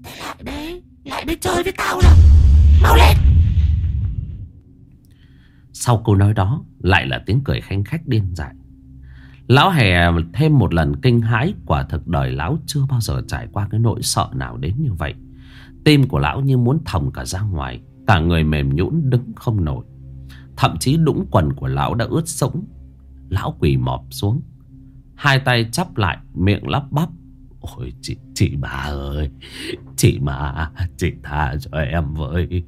Thế lại đấy Lại đây chơi với tao nào Mau lên! Sau câu nói đó Lại là tiếng cười khanh khách điên dại Lão hè thêm một lần kinh hãi Quả thực đời lão chưa bao giờ trải qua cái nỗi sợ nào đến như vậy. Tim của lão như muốn thòng cả ra ngoài Cả người mềm nhũn đứng không nổi. Thậm chí đũng quần của lão đã ướt sũng. Lão quỳ mọp xuống Hai tay chắp lại miệng lắp bắp. Ôi chị, chị bà ơi Chị mà Chị tha cho em với.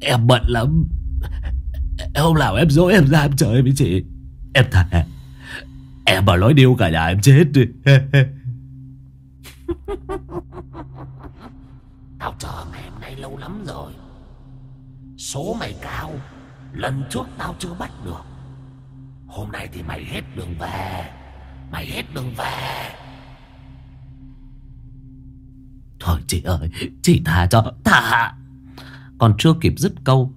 Em bận lắm. Hôm nào em dối em ra em chơi với chị. Em thà. Em bảo nói điêu cả nhà em chết đi. (laughs) Tao chờ ngày hôm nay lâu lắm rồi. Số mày cao Lần trước tao chưa bắt được. Hôm nay thì mày hết đường về. Mày hết đường về. Thôi chị ơi Chị tha cho Tha. Còn chưa kịp dứt câu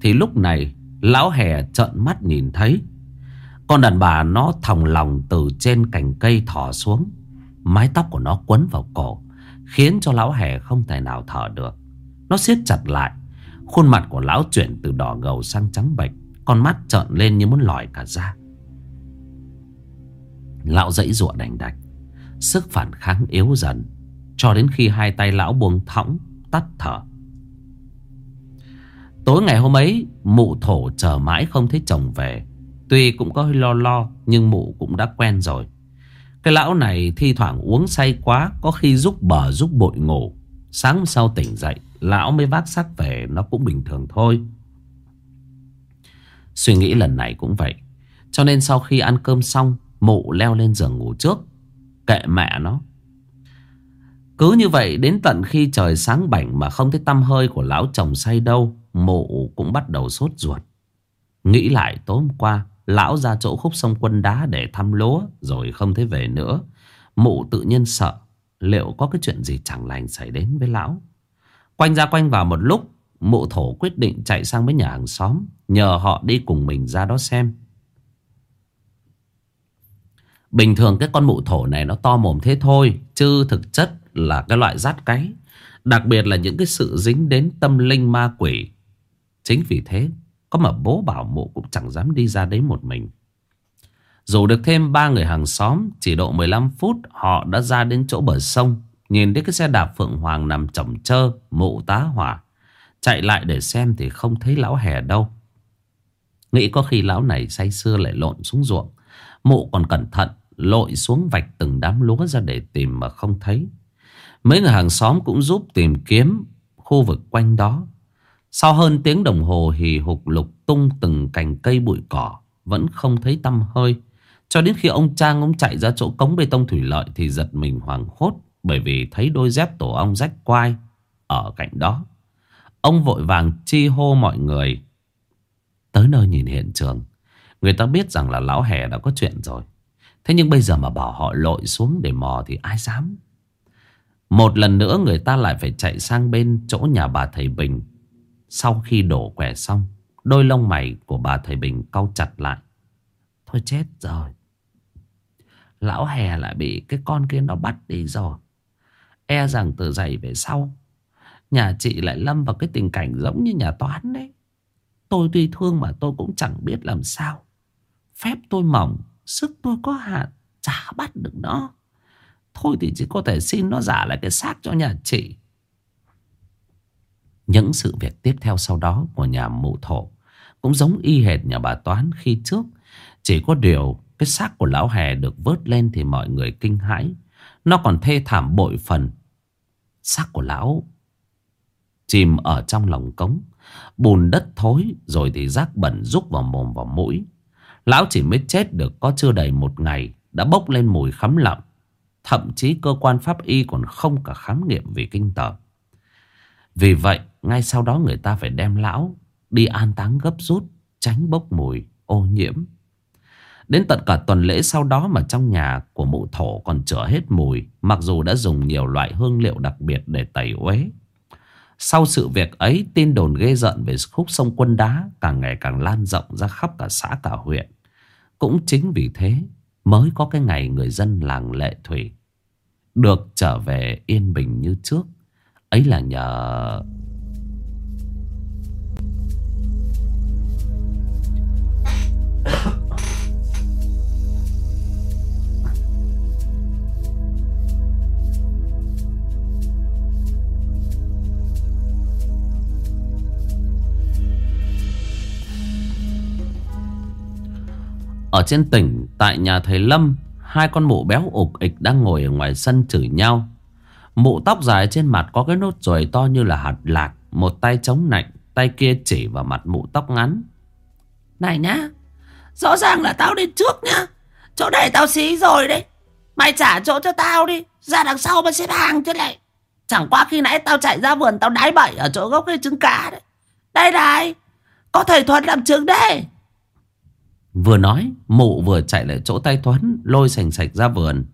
Thì lúc này Lão hè trợn mắt nhìn thấy. Con đàn bà nó thòng lòng từ trên cành cây thò xuống. Mái tóc của nó quấn vào cổ, Khiến cho lão hè không thể nào thở được. Nó siết chặt lại. Khuôn mặt của lão chuyển từ đỏ ngầu sang trắng bệch, Con mắt trợn lên như muốn lòi cả ra. Lão dãy ruộng đành đạch. Sức phản kháng yếu dần, Cho đến khi hai tay lão buông thõng, Tắt thở. Tối ngày hôm ấy, Mụ thổ chờ mãi không thấy chồng về. Tuy cũng có hơi lo lo, Nhưng mụ cũng đã quen rồi. Cái lão này thi thoảng uống say quá, Có khi giúp bờ giúp bội ngủ. Sáng sau tỉnh dậy, Lão mới vác xác về, Nó cũng bình thường thôi. Suy nghĩ lần này cũng vậy. Cho nên sau khi ăn cơm xong, Mụ leo lên giường ngủ trước, Kệ mẹ nó. Cứ như vậy, đến tận khi trời sáng bảnh Mà không thấy tâm hơi của lão chồng say đâu Mụ cũng bắt đầu sốt ruột. Nghĩ lại tối hôm qua, Lão ra chỗ khúc sông quân đá để thăm lúa, Rồi không thấy về nữa. Mụ tự nhiên sợ, Liệu có cái chuyện gì chẳng lành xảy đến với lão? Quanh ra quanh vào một lúc, Mụ thổ quyết định chạy sang với nhà hàng xóm, Nhờ họ đi cùng mình ra đó xem. Bình thường cái con mụ thổ này nó to mồm thế thôi, Chứ thực chất là cái loại rát cái. Đặc biệt là những cái sự dính đến tâm linh ma quỷ Chính vì thế, Có mà bố bảo mụ cũng chẳng dám đi ra đấy một mình. Dù được thêm ba người hàng xóm, Chỉ độ 15 phút, Họ đã ra đến chỗ bờ sông, Nhìn thấy cái xe đạp Phượng Hoàng nằm chồng chơ, Mụ tá hỏa. Chạy lại để xem thì không thấy lão hè đâu. Nghĩ có khi lão này say sưa lại lộn xuống ruộng. Mụ còn cẩn thận, Lội xuống vạch từng đám lúa ra để tìm mà không thấy. Mấy người hàng xóm cũng giúp tìm kiếm Khu vực quanh đó. Sau hơn tiếng đồng hồ hì hục lục tung từng cành cây bụi cỏ, Vẫn không thấy tăm hơi. Cho đến khi ông Trang ông chạy ra chỗ cống bê tông thủy lợi Thì giật mình hoảng hốt Bởi vì thấy đôi dép tổ ong rách quai Ở cạnh đó. Ông vội vàng chi hô mọi người, Tới nơi nhìn hiện trường. Người ta biết rằng là lão hè đã có chuyện rồi. Thế nhưng bây giờ mà bảo họ lội xuống để mò thì ai dám? Một lần nữa người ta lại phải chạy sang bên chỗ nhà bà thầy Bình. Sau khi đổ quẻ xong, Đôi lông mày của bà thầy Bình cau chặt lại. Thôi chết rồi. Lão hè lại bị cái con kia nó bắt đi rồi. E rằng từ giày về sau, Nhà chị lại lâm vào cái tình cảnh giống như nhà toán đấy. Tôi tuy thương mà tôi cũng chẳng biết làm sao. Phép tôi mỏng, Sức tôi có hạn, Chả bắt được nó. Thôi thì chỉ có thể xin nó giả lại cái xác cho nhà chị. Những sự việc tiếp theo sau đó Của nhà mụ thổ Cũng giống y hệt nhà bà Toán khi trước. Chỉ có điều Cái xác của lão hè được vớt lên Thì mọi người kinh hãi. Nó còn thê thảm bội phần. Xác của lão Chìm ở trong lòng cống, Bùn đất thối Rồi thì rác bẩn rúc vào mồm vào mũi. Lão chỉ mới chết được có chưa đầy một ngày, Đã bốc lên mùi khắm lặng. Thậm chí cơ quan pháp y còn không cả khám nghiệm vì kinh tởm. Vì vậy ngay sau đó người ta phải đem lão Đi an táng gấp rút Tránh bốc mùi ô nhiễm Đến tận cả tuần lễ sau đó mà trong nhà của mụ thổ còn chữa hết mùi Mặc dù đã dùng nhiều loại hương liệu đặc biệt để tẩy uế sau sự việc ấy, tin đồn ghê rợn về khúc sông Quân Đá càng ngày càng lan rộng ra khắp cả xã cả huyện. Cũng chính vì thế mới có cái ngày người dân làng Lệ Thủy được trở về yên bình như trước. Ấy là nhờ... Ở trên tỉnh, Tại nhà thầy Lâm, Hai con mụ béo ục ịch đang ngồi ở ngoài sân chửi nhau. Mụ tóc dài trên mặt có cái nốt ruồi to như là hạt lạc Một tay chống nạnh Tay kia chỉ vào mặt mụ tóc ngắn. Này nhá Rõ ràng là tao đi trước nhá. Chỗ này tao xí rồi đấy. Mày trả chỗ cho tao đi Ra đằng sau mà xếp hàng chứ lại Chẳng qua khi nãy tao chạy ra vườn tao đáy bậy Ở chỗ gốc cây trứng cá đấy. Đây này Có thầy Thuận làm chứng đây Vừa nói mụ vừa chạy lại chỗ tay Thuấn Lôi sành sạch ra vườn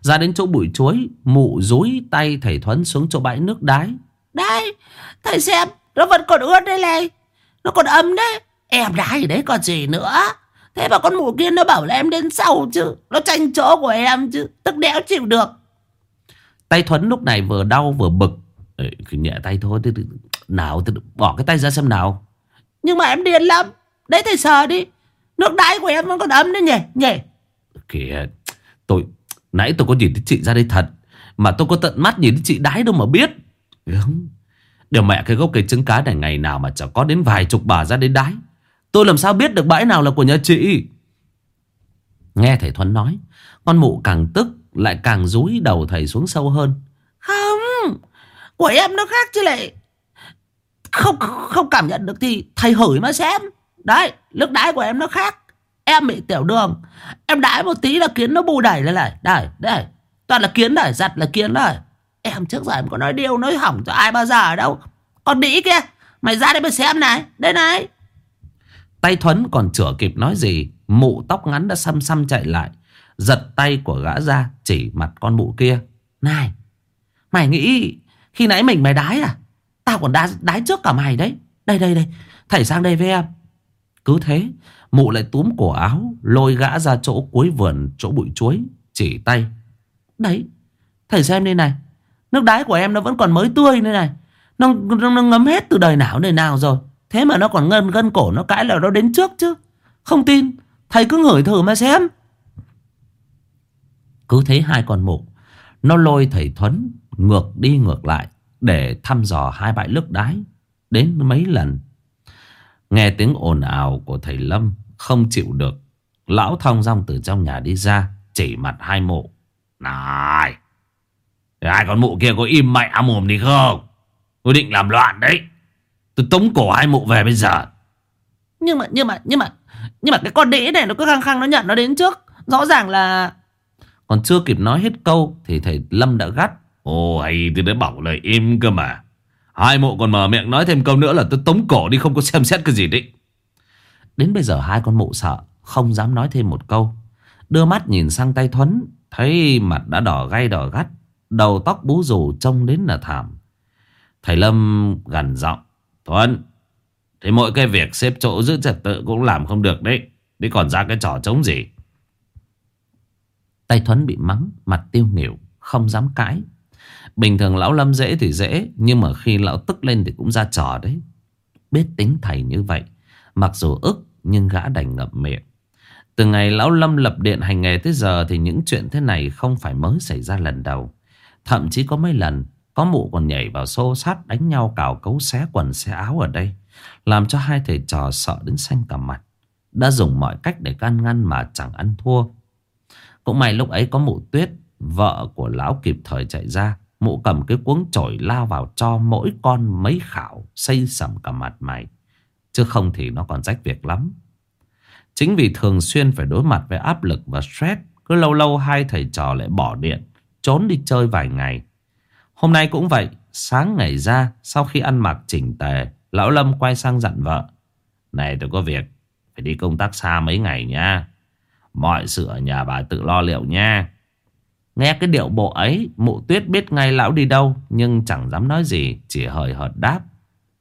Ra đến chỗ bụi chuối Mụ dúi tay thầy Thuấn xuống chỗ bãi nước đái. Đây Thầy xem Nó vẫn còn ướt đây này. Nó còn ấm đấy. Em đái đấy còn gì nữa. Thế mà con mụ kia nó bảo là em đến sau chứ. Nó tranh chỗ của em chứ. Tức đéo chịu được. Tay Thuấn lúc này vừa đau vừa bực. Ê, Nhẹ tay thôi Nào bỏ cái tay ra xem nào. Nhưng mà em điên lắm. Đấy thầy sờ đi. Nước đáy của em vẫn còn ấm đấy nhỉ. Nhỉ. Kìa Tôi Nãy tôi có nhìn thấy chị ra đây thật Mà tôi có tận mắt nhìn thấy chị đái đâu mà biết. Đúng. Điều mẹ cái gốc cây trứng cá này ngày nào mà chẳng có đến vài chục bà ra đến đái. Tôi làm sao biết được bãi nào là của nhà chị? Nghe thầy Thuấn nói Con mụ càng tức Lại càng rúi đầu thầy xuống sâu hơn. Không Của em nó khác chứ lại. Không không cảm nhận được thì thầy hửi mà xem. Đấy, nước đái của em nó khác. Em bị tiểu đường. Em đái một tí là kiến nó bù đẩy lên này. Đây, đây. Toàn là kiến này, giặt là kiến này. Em trước giờ em có nói điều, nói hỏng cho ai bao giờ ở đâu. Còn đĩ kia, mày ra đây mà xem này. Đây này. Tay Thuấn còn chửa kịp nói gì. Mụ tóc ngắn đã xăm xăm chạy lại. Giật tay của gã ra Chỉ mặt con mụ kia Này Mày nghĩ khi nãy mình mày đái à Tao còn đái, đái trước cả mày đấy Đây đây đây Thầy sang đây với em cứ thế Mụ lại túm cổ áo Lôi gã ra chỗ cuối vườn Chỗ bụi chuối Chỉ tay. Đấy Thầy xem đây này. Nước đái của em nó vẫn còn mới tươi đây này. Nó, nó, nó ngấm hết từ đời nào đời nào rồi. Thế mà nó còn ngân gân cổ nó cãi là nó đến trước chứ. Không tin Thầy cứ ngửi thử mà xem. Cứ thấy hai con mụ Nó lôi thầy Thuấn ngược đi ngược lại Để thăm dò hai bãi nước đái Đến mấy lần. Nghe tiếng ồn ào của thầy Lâm Không chịu được. Lão thông rong từ trong nhà đi ra Chỉ mặt hai mụ. Này Hai con mụ kia có im mẹ mồm đi không? Tôi định làm loạn đấy. Tôi tống cổ hai mụ về bây giờ. Nhưng mà nhưng mà nhưng mà Nhưng mà cái con đĩ này nó cứ khăng khăng nó nhận nó đến trước. Rõ ràng là Còn chưa kịp nói hết câu Thì thầy Lâm đã gắt. Ồ hay tôi đã bảo lời im cơ mà Hai mụ còn mở miệng nói thêm câu nữa là tôi tống cổ đi không có xem xét cái gì đấy. Đến bây giờ hai con mụ sợ Không dám nói thêm một câu. Đưa mắt nhìn sang tay Thuấn Thấy mặt đã đỏ gay đỏ gắt Đầu tóc bú rủ trông đến là thảm. Thầy Lâm gần giọng Thuấn Thì mỗi cái việc xếp chỗ giữ trật tự cũng làm không được đấy. Đấy còn ra cái trò chống gì? Tay Thuấn bị mắng Mặt tiêu nghỉu Không dám cãi Bình thường lão Lâm dễ thì dễ, Nhưng mà khi lão tức lên thì cũng ra trò đấy. Biết tính thầy như vậy, Mặc dù ức nhưng gã đành ngậm miệng. Từ ngày lão Lâm lập điện hành nghề tới giờ Thì những chuyện thế này không phải mới xảy ra lần đầu. Thậm chí có mấy lần, Có mụ còn nhảy vào xô sát đánh nhau cào cấu xé quần, xé áo ở đây, Làm cho hai thầy trò sợ đến xanh cả mặt. Đã dùng mọi cách để can ngăn mà chẳng ăn thua. Cũng may lúc ấy có mụ tuyết, Vợ của lão kịp thời chạy ra Mụ cầm cái cuống chổi lao vào cho mỗi con mấy khảo Xây sầm cả mặt mày. Chứ không thì nó còn rách việc lắm. Chính vì thường xuyên phải đối mặt với áp lực và stress, Cứ lâu lâu hai thầy trò lại bỏ điện, Trốn đi chơi vài ngày. Hôm nay cũng vậy, Sáng ngày ra, Sau khi ăn mặc chỉnh tề, Lão Lâm quay sang dặn vợ. Này, tôi có việc, Phải đi công tác xa mấy ngày nha Mọi sự ở nhà bà tự lo liệu nha Nghe cái điệu bộ ấy, Mụ tuyết biết ngay lão đi đâu, Nhưng chẳng dám nói gì, Chỉ hời hợt đáp.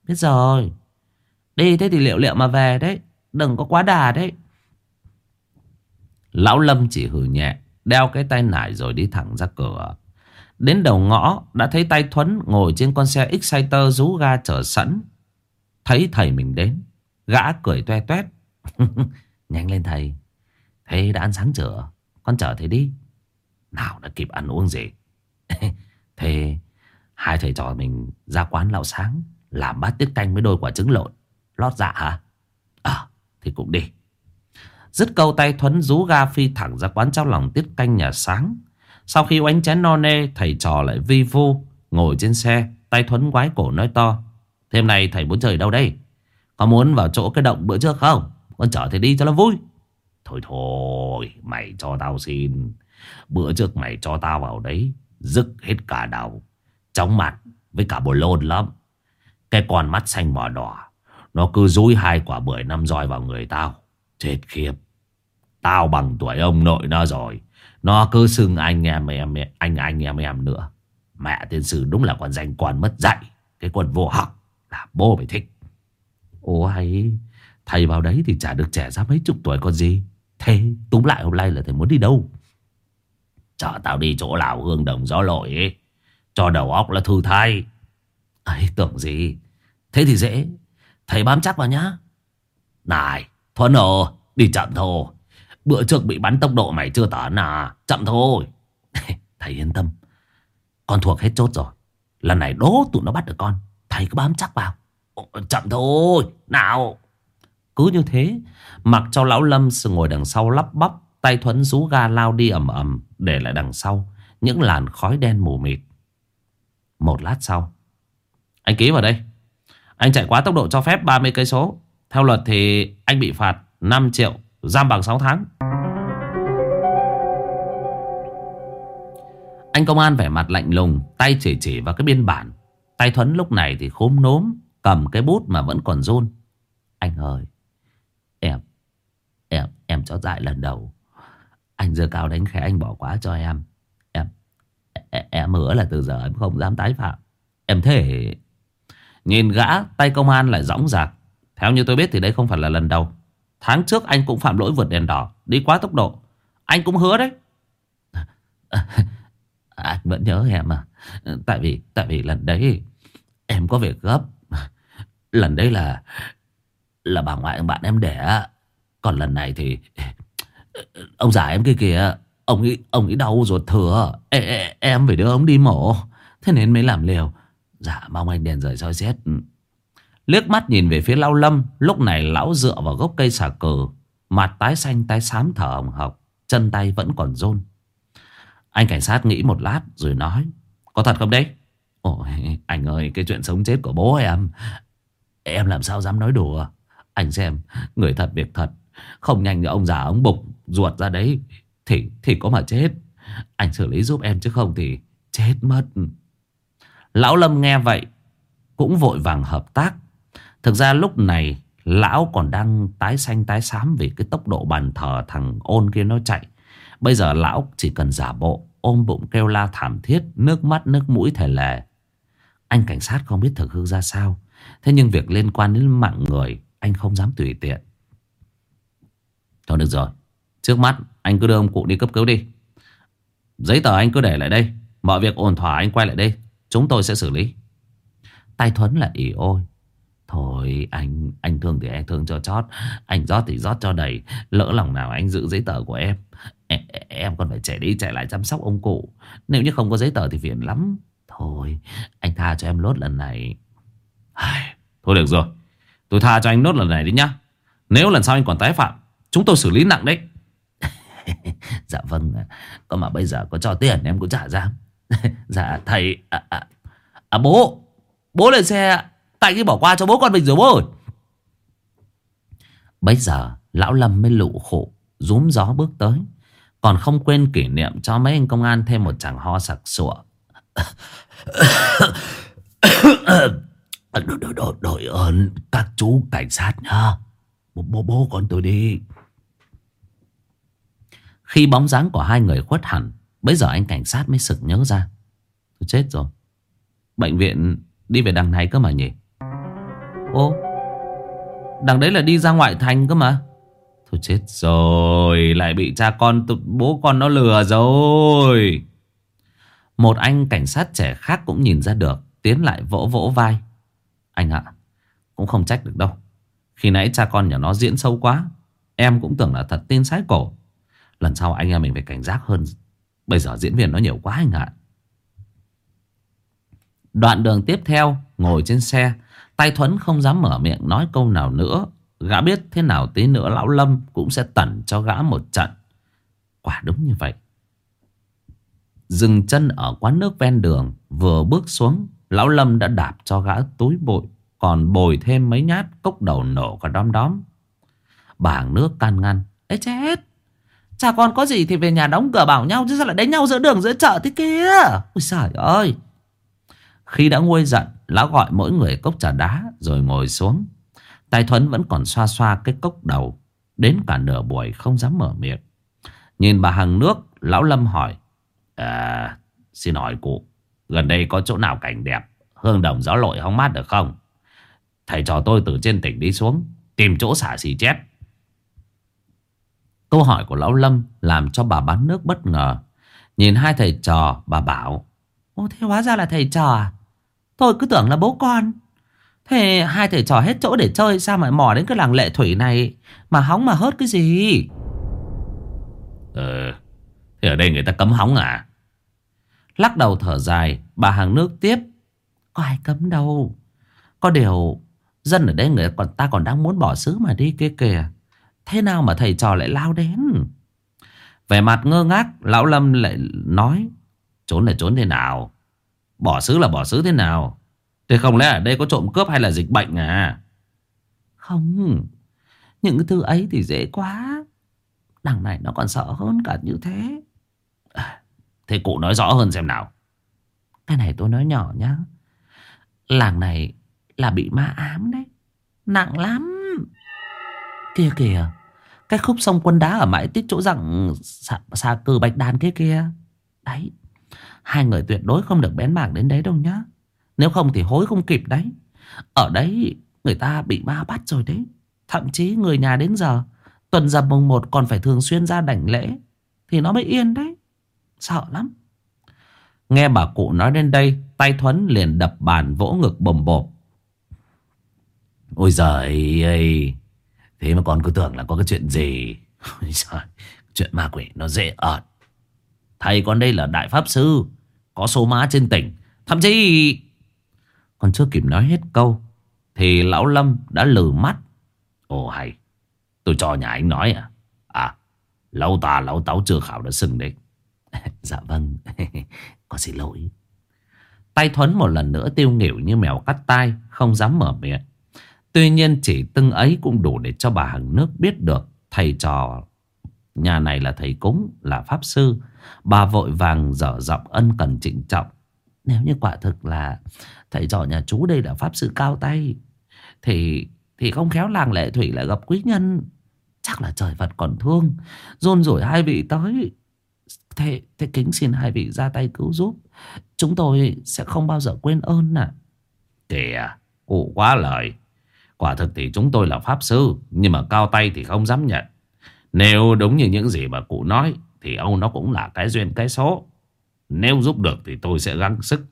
Biết rồi. Đi thế thì liệu liệu mà về đấy, Đừng có quá đà đấy. Lão Lâm chỉ hừ nhẹ, Đeo cái tay nải rồi đi thẳng ra cửa. Đến đầu ngõ, Đã thấy tay Thuấn ngồi trên con xe Exciter rú ga chờ sẵn. Thấy thầy mình đến, Gã cười toe toét. (laughs) Nhanh lên thầy. Thầy đã ăn sáng chưa? Con chở thầy đi. Nào đã kịp ăn uống gì? (laughs) Thế Hai thầy trò mình ra quán lão sáng, Làm bát tiết canh với đôi quả trứng lộn. Lót dạ hả? À thì cũng đi. Dứt câu tay Thuấn rú ga phi thẳng ra quán cháo lòng tiết canh nhà sáng. Sau khi oánh chén no nê, Thầy trò lại vi vu, Ngồi trên xe, Tay Thuấn quái cổ nói to. Thêm này thầy muốn chơi đâu đây? Có muốn vào chỗ cái động bữa trước không? Con chở thầy đi cho nó vui. Thôi thôi, Mày cho tao xin. Bữa trước mày cho tao vào đấy Dứt hết cả đầu. Chóng mặt với cả bồ lôn lắm. Cái con mắt xanh mỏ đỏ, Nó cứ dúi hai quả bưởi năm roi vào người tao. Chết khiếp. Tao bằng tuổi ông nội nó rồi. Nó cứ xưng anh em em Anh anh, em em nữa. Mẹ tiên sư đúng là con danh con mất dạy. Cái quần vô học Là bố phải thích. Ô hay, Thầy vào đấy thì chả được trẻ ra mấy chục tuổi con gì. Thế, túm lại hôm nay là thầy muốn đi đâu? Chở tao đi chỗ lào hương đồng gió lội ấy. Cho đầu óc là thư thai ấy, tưởng gì? Thế thì dễ. Thầy bám chắc vào nhá. Này, Thuấn ồ Đi chậm thôi. Bữa trước bị bắn tốc độ mày chưa tán à? Chậm thôi. (laughs) Thầy yên tâm. Con thuộc hết chốt rồi. Lần này đố tụi nó bắt được con. Thầy cứ bám chắc vào. Chậm thôi. Nào. Cứ như thế, Mặc cho lão Lâm sự ngồi đằng sau lắp bắp Tay Thuấn rú ga lao đi ầm ầm, Để lại đằng sau Những làn khói đen mù mịt. Một lát sau, Anh ký vào đây. Anh chạy quá tốc độ cho phép 30 cây số. Theo luật thì anh bị phạt 5 triệu, Giam bằng 6 tháng. Anh công an vẻ mặt lạnh lùng, Tay chỉ chỉ vào cái biên bản. Tay Thuấn lúc này thì khốm nốm Cầm cái bút mà vẫn còn run. Anh ơi, Em Em em cho dại lần đầu. Anh dơ cao đánh khẽ anh bỏ quá cho em. Em Em, em hứa là từ giờ em không dám tái phạm. Em thể Nhìn gã tay công an lại rõng rạc. Theo như tôi biết thì đây không phải là lần đầu. Tháng trước anh cũng phạm lỗi vượt đèn đỏ Đi quá tốc độ. Anh cũng hứa đấy. (laughs) Anh vẫn nhớ em à. Tại vì tại vì lần đấy Em có việc gấp. Lần đấy là Là bà ngoại bạn em đẻ. Còn lần này thì Ông giả em kia kìa Ông ấy, ông ấy đau ruột thừa. E, Em phải đưa ông đi mổ. Thế nên mới làm liều. Dạ mong anh đèn rời soi xét. Ừ. Liếc mắt nhìn về phía lão lâm Lúc này lão dựa vào gốc cây xà cừ Mặt tái xanh tái xám thở hồng hộc Chân tay vẫn còn rôn Anh cảnh sát nghĩ một lát rồi nói Có thật không đấy? Ôi (laughs) anh ơi cái chuyện sống chết của bố em Em làm sao dám nói đùa? Anh xem người thật việc thật không nhanh như ông già ông bục Ruột ra đấy. Thì thì có mà chết. Anh xử lý giúp em chứ không thì chết mất. Lão Lâm nghe vậy Cũng vội vàng hợp tác. Thực ra lúc này, Lão còn đang tái xanh tái xám Vì cái tốc độ bàn thờ thằng ôn kia nó chạy. Bây giờ lão chỉ cần giả bộ, Ôm bụng kêu la thảm thiết, Nước mắt, nước mũi thể lệ Anh cảnh sát không biết thực hư ra sao. Thế nhưng việc liên quan đến mạng người, Anh không dám tùy tiện. Thôi được rồi. Trước mắt anh cứ đưa ông cụ đi cấp cứu đi. Giấy tờ anh cứ để lại đây. Mọi việc ổn thỏa anh quay lại đây. Chúng tôi sẽ xử lý. Tay Thuấn là ỉ ôi Thôi anh anh thương thì anh thương cho chót. Anh rót thì rót cho đầy. Lỡ lòng nào anh giữ giấy tờ của em. Em, em còn phải chạy đi chạy lại chăm sóc ông cụ. Nếu như không có giấy tờ thì phiền lắm. Thôi anh tha cho em lốt lần này. Thôi được rồi. Tôi tha cho anh nốt lần này đi nhá. Nếu lần sau anh còn tái phạm Chúng tôi xử lý nặng đấy Dạ vâng có mà bây giờ có cho tiền em cũng trả dám Dạ thầy à, à, à bố Bố lên xe Tại cái bỏ qua cho bố con mình rồi bố ơi Bây giờ Lão Lâm mới lụ khổ Rúm gió bước tới Còn không quên kỷ niệm cho mấy anh công an Thêm một chàng ho sặc sụa Đội, đội, đội, đội ơn các chú cảnh sát nhá Bố, bố, bố con tôi đi khi bóng dáng của hai người khuất hẳn Bây giờ anh cảnh sát mới sực nhớ ra. Tôi chết rồi. Bệnh viện đi về đằng này cơ mà nhỉ? Ô, Đằng đấy là đi ra ngoại thành cơ mà. Thôi chết rồi, Lại bị cha con bố con nó lừa rồi. Một anh cảnh sát trẻ khác cũng nhìn ra được, Tiến lại vỗ vỗ vai. Anh ạ, Cũng không trách được đâu. Khi nãy cha con nhà nó diễn sâu quá, Em cũng tưởng là thật tin sái cổ. Lần sau anh em mình phải cảnh giác hơn. Bây giờ diễn viên nó nhiều quá anh ạ. Đoạn đường tiếp theo, Ngồi trên xe, Tay Thuấn không dám mở miệng nói câu nào nữa. Gã biết thế nào tí nữa Lão Lâm Cũng sẽ tẩn cho gã một trận. Quả đúng như vậy. Dừng chân ở quán nước ven đường, Vừa bước xuống, Lão Lâm đã đạp cho gã túi bụi, Còn bồi thêm mấy nhát cốc đầu nổ cả đom đóm. Bảng nước can ngăn. Ê chết! Cha con có gì thì về nhà đóng cửa bảo nhau, Chứ sao lại đánh nhau giữa đường, giữa chợ thế kia? Ôi trời ơi. Khi đã nguôi giận, Lão gọi mỗi người cốc trà đá Rồi ngồi xuống. Tài Thuấn vẫn còn xoa xoa cái cốc đầu, Đến cả nửa buổi không dám mở miệng. Nhìn bà hàng nước, Lão Lâm hỏi À xin hỏi cụ, Gần đây có chỗ nào cảnh đẹp, Hương đồng gió lội hóng mát được không? Thầy trò tôi từ trên tỉnh đi xuống, Tìm chỗ xả xì chết. Câu hỏi của Lão Lâm Làm cho bà bán nước bất ngờ. Nhìn hai thầy trò bà bảo Ô thế hóa ra là thầy trò à? Tôi cứ tưởng là bố con. Thế hai thầy trò hết chỗ để chơi Sao mà mò đến cái làng lệ thủy này Mà hóng mà hớt cái gì? Ờ Thế ở đây người ta cấm hóng à? Lắc đầu thở dài Bà hàng nước tiếp Có ai cấm đâu. Có điều Dân ở đây người ta còn đang muốn bỏ xứ mà đi kia kìa Thế nào mà thầy trò lại lao đến? Vẻ mặt ngơ ngác Lão Lâm lại nói Trốn là trốn thế nào? Bỏ xứ là bỏ xứ thế nào? Thế không lẽ ở đây có trộm cướp hay là dịch bệnh à? Không Những cái thứ ấy thì dễ quá. Đằng này nó còn sợ hơn cả như thế. À, Thế cụ nói rõ hơn xem nào. Cái này tôi nói nhỏ nhá. Làng này là bị ma ám đấy. Nặng lắm. Kìa kìa. Cái khúc sông quân đá ở mãi tích chỗ rằng xa xa cừ bạch đàn kia kia Đấy, Hai người tuyệt đối không được bén mảng đến đấy đâu nhá. Nếu không thì hối không kịp đấy. Ở đấy người ta bị ma bắt rồi đấy. Thậm chí người nhà đến giờ, Tuần dầm mùng một còn phải thường xuyên ra đảnh lễ, Thì nó mới yên đấy. Sợ lắm. Nghe bà cụ nói đến đây Tay Thuấn liền đập bàn vỗ ngực bầm bộp. Ôi giời ơi Thế mà con cứ tưởng là có cái chuyện gì? (laughs) Ôi Chuyện ma quỷ nó dễ ợt. Thầy, con đây là đại pháp sư, Có số má trên tỉnh. Thậm chí Còn chưa kịp nói hết câu, Thì lão Lâm đã lừ mắt. Ồ, hay, Tôi cho nhà anh nói à? À Lâu tà lão táo chưa khảo đã sừng đấy. (laughs) Dạ vâng (laughs) Con xin lỗi. Tay Thuấn một lần nữa tiêu nghỉu như mèo cắt tai, Không dám mở miệng. Tuy nhiên chỉ tưng ấy cũng đủ để cho bà Hằng nước biết được Thầy trò nhà này là thầy cúng Là pháp sư. Bà vội vàng dở giọng ân cần trịnh trọng. Nếu như quả thực là Thầy trò nhà chú đây là pháp sư cao tay Thì thì không khéo làng lệ thủy lại gặp quý nhân. Chắc là trời Phật còn thương Rôn rủi hai vị tới. Thế, thế kính xin hai vị ra tay cứu giúp. Chúng tôi sẽ không bao giờ quên ơn à Kìa Cụ quá lời. Quả thực thì chúng tôi là pháp sư, Nhưng mà cao tay thì không dám nhận. Nếu đúng như những gì mà cụ nói, Thì ông nó cũng là cái duyên cái số. Nếu giúp được thì tôi sẽ gắng sức.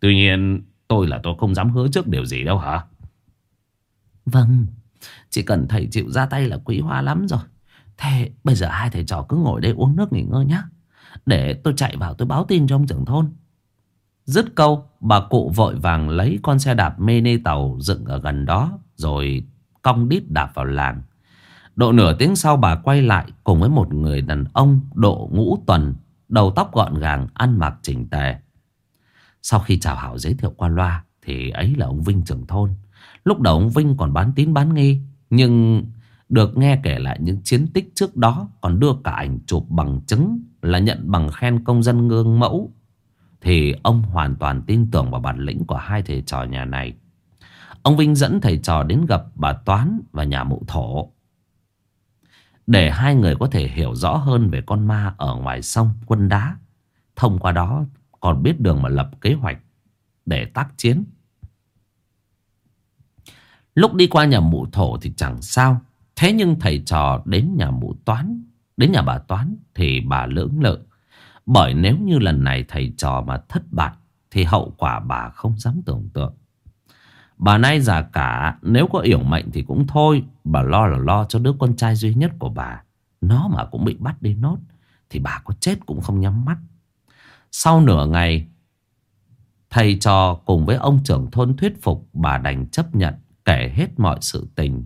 Tuy nhiên, tôi là tôi không dám hứa trước điều gì đâu hả? Vâng Chỉ cần thầy chịu ra tay là quý hoa lắm rồi. Thế bây giờ hai thầy trò cứ ngồi đây uống nước nghỉ ngơi nhé Để tôi chạy vào tôi báo tin cho ông trưởng thôn. Dứt câu, Bà cụ vội vàng lấy con xe đạp mini tàu dựng ở gần đó. Rồi cong đít đạp vào làng. Độ nửa tiếng sau bà quay lại Cùng với một người đàn ông độ ngũ tuần, Đầu tóc gọn gàng, Ăn mặc chỉnh tề. Sau khi chào hỏi giới thiệu qua loa Thì ấy là ông Vinh trưởng thôn. Lúc đầu ông Vinh còn bán tín bán nghi, Nhưng được nghe kể lại những chiến tích trước đó Còn đưa cả ảnh chụp bằng chứng Là nhận bằng khen công dân gương mẫu, Thì ông hoàn toàn tin tưởng vào bản lĩnh của hai thầy trò nhà này. Ông Vinh dẫn thầy trò đến gặp bà Toán và nhà mụ thổ, Để hai người có thể hiểu rõ hơn về con ma ở ngoài sông quân đá. Thông qua đó còn biết đường mà lập kế hoạch để tác chiến. Lúc đi qua nhà mụ thổ thì chẳng sao. Thế nhưng thầy trò đến nhà mụ toán, Đến nhà bà toán Thì bà lưỡng lự. Bởi nếu như lần này thầy trò mà thất bại Thì hậu quả bà không dám tưởng tượng. Bà nay già cả Nếu có yểu mệnh thì cũng thôi Bà lo là lo cho đứa con trai duy nhất của bà Nó mà cũng bị bắt đi nốt Thì bà có chết cũng không nhắm mắt Sau nửa ngày Thầy trò cùng với ông trưởng thôn thuyết phục Bà đành chấp nhận kể hết mọi sự tình.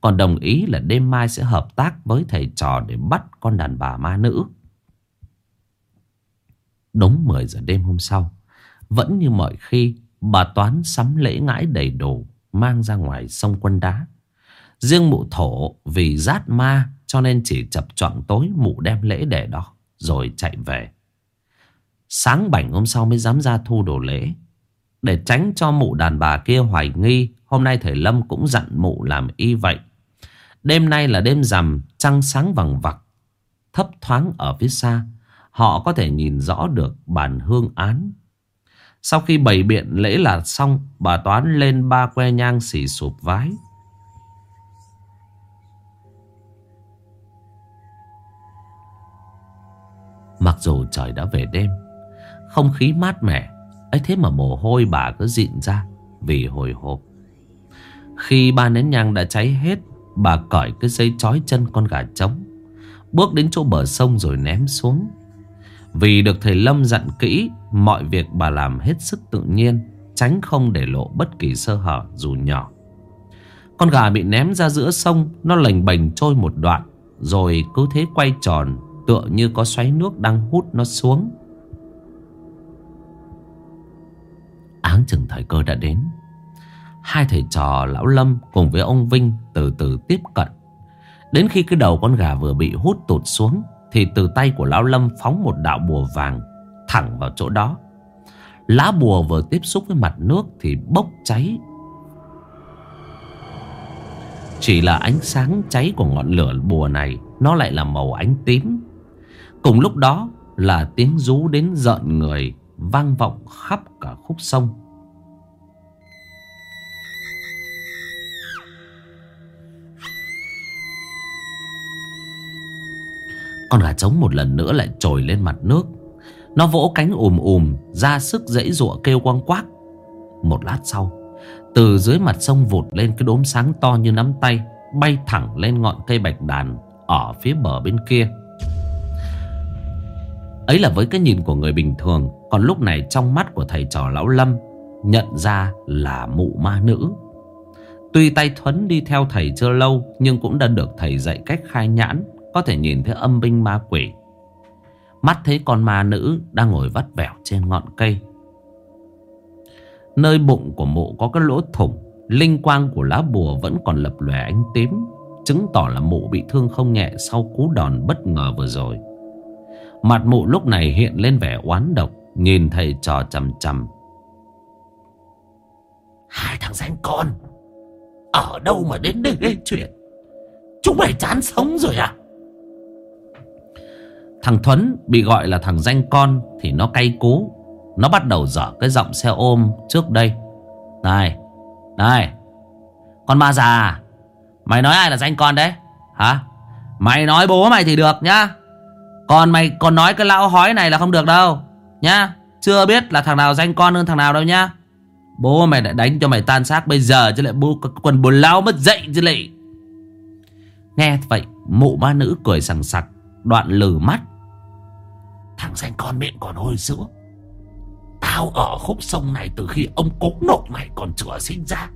Còn đồng ý là đêm mai sẽ hợp tác với thầy trò để bắt con đàn bà ma nữ. Đúng 10 giờ đêm hôm sau, vẫn như mọi khi, bà Toán sắm lễ ngãi đầy đủ, mang ra ngoài sông quân đá. Riêng mụ thổ vì rát ma cho nên chỉ chập chọn tối mụ đem lễ để đó, rồi chạy về. Sáng bảnh hôm sau mới dám ra thu đồ lễ. Để tránh cho mụ đàn bà kia hoài nghi Hôm nay thầy Lâm cũng dặn mụ làm y vậy Đêm nay là đêm rằm Trăng sáng vằng vặc Thấp thoáng ở phía xa Họ có thể nhìn rõ được bàn hương án sau khi bày biện lễ là xong, Bà Toán lên ba que nhang xỉ sụp vái. Mặc dù trời đã về đêm, Không khí mát mẻ, ấy thế mà mồ hôi bà cứ dịn ra Vì hồi hộp. Khi ba nén nhang đã cháy hết, Bà cởi cái dây chói chân con gà trống, Bước đến chỗ bờ sông rồi ném xuống. Vì được thầy Lâm dặn kỹ, Mọi việc bà làm hết sức tự nhiên, Tránh không để lộ bất kỳ sơ hở dù nhỏ. Con gà bị ném ra giữa sông, Nó lềnh bềnh trôi một đoạn, Rồi cứ thế quay tròn, Tựa như có xoáy nước đang hút nó xuống. Áng chừng thời cơ đã đến. Hai thầy trò lão Lâm cùng với ông Vinh từ từ tiếp cận. Đến khi cái đầu con gà vừa bị hút tụt xuống thì từ tay của lão Lâm phóng một đạo bùa vàng Thẳng vào chỗ đó. Lá bùa vừa tiếp xúc với mặt nước Thì bốc cháy. Chỉ là ánh sáng cháy của ngọn lửa bùa này, Nó lại là màu ánh tím. Cùng lúc đó là tiếng rú đến giận người Vang vọng khắp cả khúc sông. Con gà trống một lần nữa lại trồi lên mặt nước. Nó vỗ cánh ùm ùm, Ra sức dãy rụa kêu quang quác. Một lát sau, Từ dưới mặt sông vụt lên cái đốm sáng to như nắm tay, Bay thẳng lên ngọn cây bạch đàn Ở phía bờ bên kia. Ấy là với cái nhìn của người bình thường, Còn lúc này trong mắt của thầy trò lão Lâm, Nhận ra là mụ ma nữ. Tuy tay Thuấn đi theo thầy chưa lâu, Nhưng cũng đã được thầy dạy cách khai nhãn. Có thể nhìn thấy âm binh ma quỷ. Mắt thấy con ma nữ Đang ngồi vắt vẻo trên ngọn cây. Nơi bụng của mụ có cái lỗ thủng, Linh quang của lá bùa vẫn còn lập lòe ánh tím, Chứng tỏ là mụ bị thương không nhẹ Sau cú đòn bất ngờ vừa rồi. Mặt mụ lúc này hiện lên vẻ oán độc, Nhìn thầy trò chầm chầm Hai thằng danh con, Ở đâu mà đến đây gây chuyện? Chúng mày chán sống rồi à? Thằng Thuấn bị gọi là thằng danh con Thì nó cay cú. Nó bắt đầu dở cái giọng xe ôm trước đây. Này Này, Con ma già, Mày nói ai là danh con đấy? Hả? Mày nói bố mày thì được nhá. Còn mày còn nói cái lão hói này là không được đâu, Nhá. Chưa biết là thằng nào danh con hơn thằng nào đâu nhá. Bố mày lại đánh cho mày tan xác bây giờ Chứ lại bố quần bồ lao mất dậy chứ lại Nghe vậy, Mụ ma nữ cười sằng sặc, Đoạn lử mắt. Thằng danh con miệng còn hôi sữa. Tao ở khúc sông này từ khi ông cố nộp mày còn chưa sinh ra.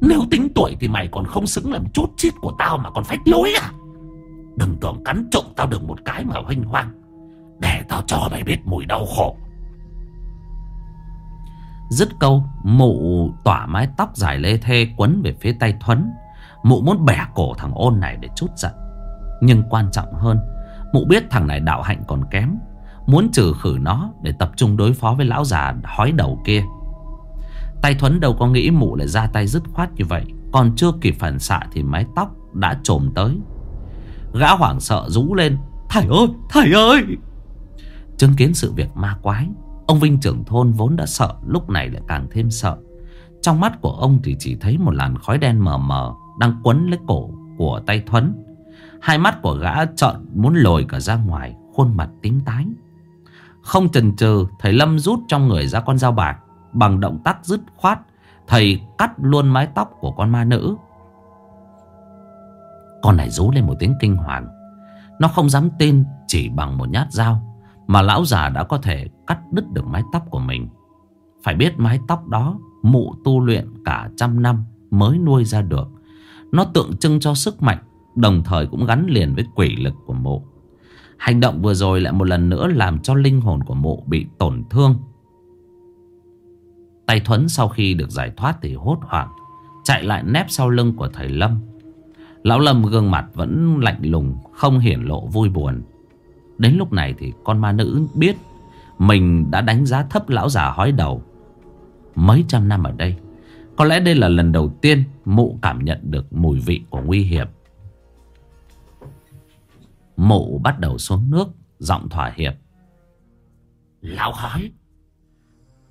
Nếu tính tuổi thì mày còn không xứng làm chút chít của tao mà còn phách lối à? Đừng tưởng cắn trộm tao được một cái mà hoanh hoang. Để tao cho mày biết mùi đau khổ. Dứt câu, Mụ tỏa mái tóc dài lê thê Quấn về phía tay Thuấn. Mụ muốn bẻ cổ thằng ôn này để chút giận. Nhưng quan trọng hơn, Mụ biết thằng này đạo hạnh còn kém. Muốn trừ khử nó Để tập trung đối phó với lão già hói đầu kia. Tay Thuấn đâu có nghĩ mụ lại ra tay dứt khoát như vậy, Còn chưa kịp phản xạ Thì mái tóc đã trồm tới. Gã hoảng sợ rú lên, Thầy ơi thầy ơi! Chứng kiến sự việc ma quái, Ông Vinh trưởng thôn vốn đã sợ, Lúc này lại càng thêm sợ. Trong mắt của ông thì chỉ thấy một làn khói đen mờ mờ Đang quấn lấy cổ của tay Thuấn. Hai mắt của gã trợn muốn lồi cả ra ngoài, Khuôn mặt tím tái. Không chần chừ, Thầy Lâm rút trong người ra con dao bạc, Bằng động tác dứt khoát, Thầy cắt luôn mái tóc của con ma nữ. Con này rú lên một tiếng kinh hoàng. Nó không dám tin Chỉ bằng một nhát dao Mà lão già đã có thể cắt đứt được mái tóc của mình. Phải biết mái tóc đó Mụ tu luyện cả trăm năm Mới nuôi ra được. Nó tượng trưng cho sức mạnh, Đồng thời cũng gắn liền với quỷ lực của mộ Hành động vừa rồi lại một lần nữa Làm cho linh hồn của mụ bị tổn thương. Tay Thuấn sau khi được giải thoát Thì hốt hoảng, Chạy lại nép sau lưng của thầy Lâm. Lão Lâm gương mặt vẫn lạnh lùng, Không hiển lộ vui buồn. Đến lúc này thì con ma nữ biết Mình đã đánh giá thấp lão già hói đầu. Mấy trăm năm ở đây, Có lẽ đây là lần đầu tiên Mụ cảm nhận được mùi vị của nguy hiểm. Mụ bắt đầu xuống nước, Giọng thỏa hiệp. Lão hói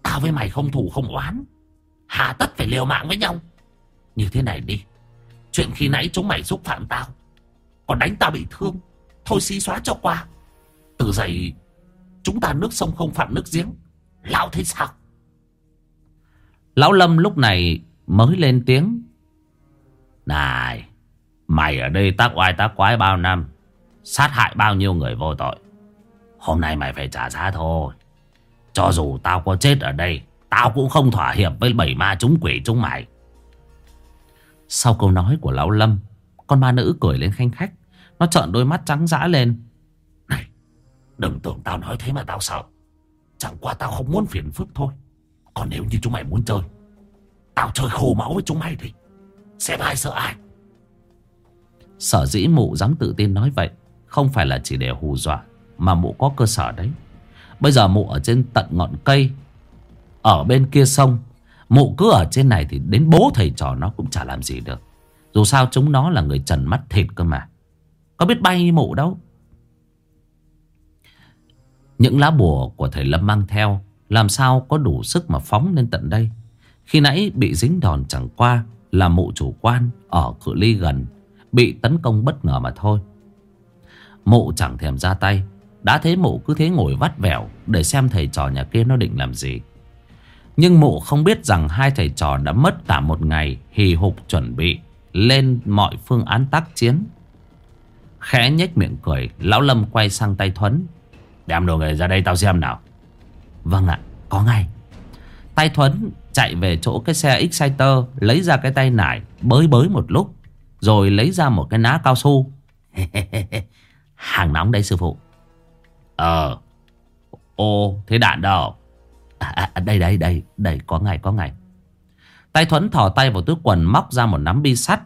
Tao với mày không thù không oán, Hà tất phải liều mạng với nhau. Như thế này đi, Chuyện khi nãy chúng mày xúc phạm tao, Còn đánh tao bị thương, Thôi xí xóa cho qua. Từ giày, Chúng ta nước sông không phạm nước giếng, Lão thấy sao? Lão Lâm lúc này mới lên tiếng. Này, Mày ở đây tác oai tác quái bao năm Sát hại bao nhiêu người vô tội. Hôm nay mày phải trả giá thôi. Cho dù tao có chết ở đây, Tao cũng không thỏa hiệp với bảy ma chúng quỷ chúng mày. Sau câu nói của lão Lâm, Con ma nữ cười lên khanh khách. Nó trợn đôi mắt trắng dã lên. Này, Đừng tưởng tao nói thế mà tao sợ. Chẳng qua tao không muốn phiền phức thôi. Còn nếu như chúng mày muốn chơi, Tao chơi khô máu với chúng mày thì Xem ai sợ ai. Sở dĩ mụ dám tự tin nói vậy không phải là chỉ để hù dọa, Mà mụ có cơ sở đấy. Bây giờ mụ ở trên tận ngọn cây, Ở bên kia sông. Mụ cứ ở trên này thì đến bố thầy trò nó cũng chả làm gì được. Dù sao chúng nó là người trần mắt thịt cơ mà. Có biết bay như mụ đâu. Những lá bùa của thầy Lâm mang theo, Làm sao có đủ sức mà phóng lên tận đây? Khi nãy bị dính đòn chẳng qua Là mụ chủ quan Ở cự ly gần, Bị tấn công bất ngờ mà thôi. Mụ chẳng thèm ra tay. Đã thế mụ cứ thế ngồi vắt vẻo Để xem thầy trò nhà kia nó định làm gì. Nhưng mụ không biết rằng Hai thầy trò đã mất cả một ngày Hì hục chuẩn bị Lên mọi phương án tác chiến. Khẽ nhếch miệng cười, Lão Lâm quay sang tay Thuấn. Đem đồ nghề ra đây tao xem nào. Vâng ạ, có ngay. Tay Thuấn chạy về chỗ cái xe Exciter, Lấy ra cái tay nải, Bới bới một lúc, Rồi lấy ra một cái ná cao su. (laughs) Hàng nóng đấy sư phụ. Ờ. Ô thế đạn đâu? À, à, à Đây đây đây Đây có ngày có ngày Tay Thuấn thò tay vào túi quần móc ra một nắm bi sắt.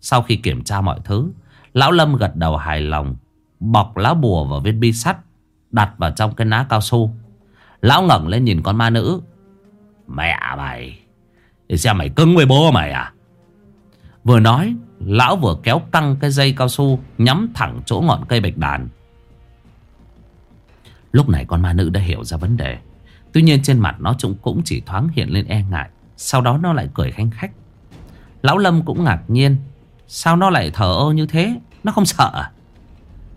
Sau khi kiểm tra mọi thứ Lão Lâm gật đầu hài lòng Bọc lá bùa vào viên bi sắt Đặt vào trong cái ná cao su. Lão ngẩng lên nhìn con ma nữ. Mẹ mày Để xem mày cưng với bố mày à? Vừa nói Lão vừa kéo căng cái dây cao su, Nhắm thẳng chỗ ngọn cây bạch đàn. Lúc này con ma nữ đã hiểu ra vấn đề. Tuy nhiên trên mặt nó cũng cũng chỉ thoáng hiện lên e ngại. Sau đó nó lại cười khanh khách. Lão Lâm cũng ngạc nhiên. Sao nó lại thở ơ như thế? Nó không sợ à?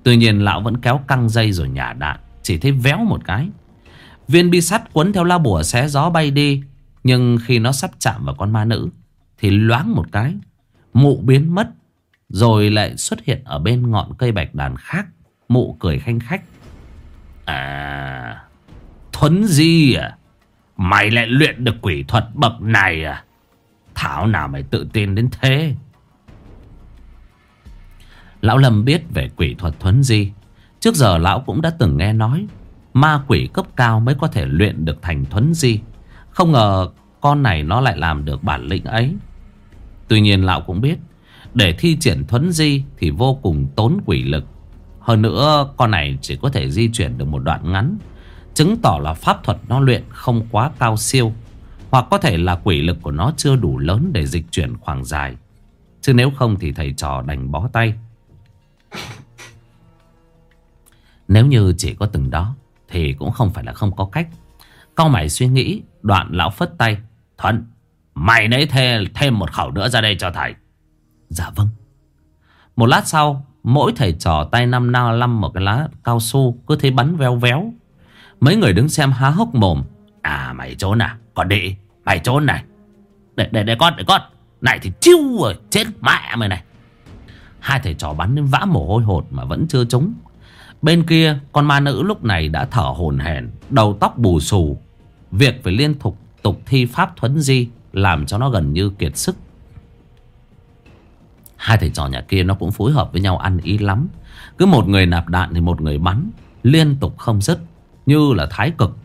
Tuy nhiên lão vẫn kéo căng dây rồi nhả đạn, Chỉ thấy véo một cái. Viên bi sắt quấn theo la bùa xé gió bay đi, Nhưng khi nó sắp chạm vào con ma nữ Thì loáng một cái Mụ biến mất, Rồi lại xuất hiện ở bên ngọn cây bạch đàn khác. Mụ cười khanh khách. À Thuấn Di à Mày lại luyện được quỷ thuật bậc này à? Thảo nào mày tự tin đến thế? Lão Lâm biết về quỷ thuật Thuấn Di. Trước giờ lão cũng đã từng nghe nói, Ma quỷ cấp cao mới có thể luyện được thành Thuấn Di. Không ngờ con này nó lại làm được bản lĩnh ấy. Tuy nhiên lão cũng biết, Để thi triển thuấn di Thì vô cùng tốn quỷ lực. Hơn nữa, con này chỉ có thể di chuyển được một đoạn ngắn, Chứng tỏ là pháp thuật nó luyện không quá cao siêu, Hoặc có thể là quỷ lực của nó chưa đủ lớn để dịch chuyển khoảng dài. Chứ nếu không thì thầy trò đành bó tay. Nếu như chỉ có từng đó, Thì cũng không phải là không có cách. Cao mày suy nghĩ, Đoạn lão phất tay, Thuận Mày nấy thêm, thêm một khẩu nữa ra đây cho thầy. Dạ vâng. Một lát sau Mỗi thầy trò tay năm na lăm một cái lá cao su Cứ thế bắn veo véo. Mấy người đứng xem há hốc mồm. À mày trốn à? Còn đi. Mày trốn này. Để để để con để con. Này thì chiêu rồi Chết mẹ mày này. Hai thầy trò bắn đến vã mồ hôi hột Mà vẫn chưa trúng. Bên kia con ma nữ lúc này đã thở hồn hển Đầu tóc bù xù. Việc phải liên tục tục thi pháp thuấn di làm cho nó gần như kiệt sức. Hai thầy trò nhà kia nó cũng phối hợp với nhau ăn ý lắm. Cứ một người nạp đạn thì một người bắn, Liên tục không dứt, Như là thái cực.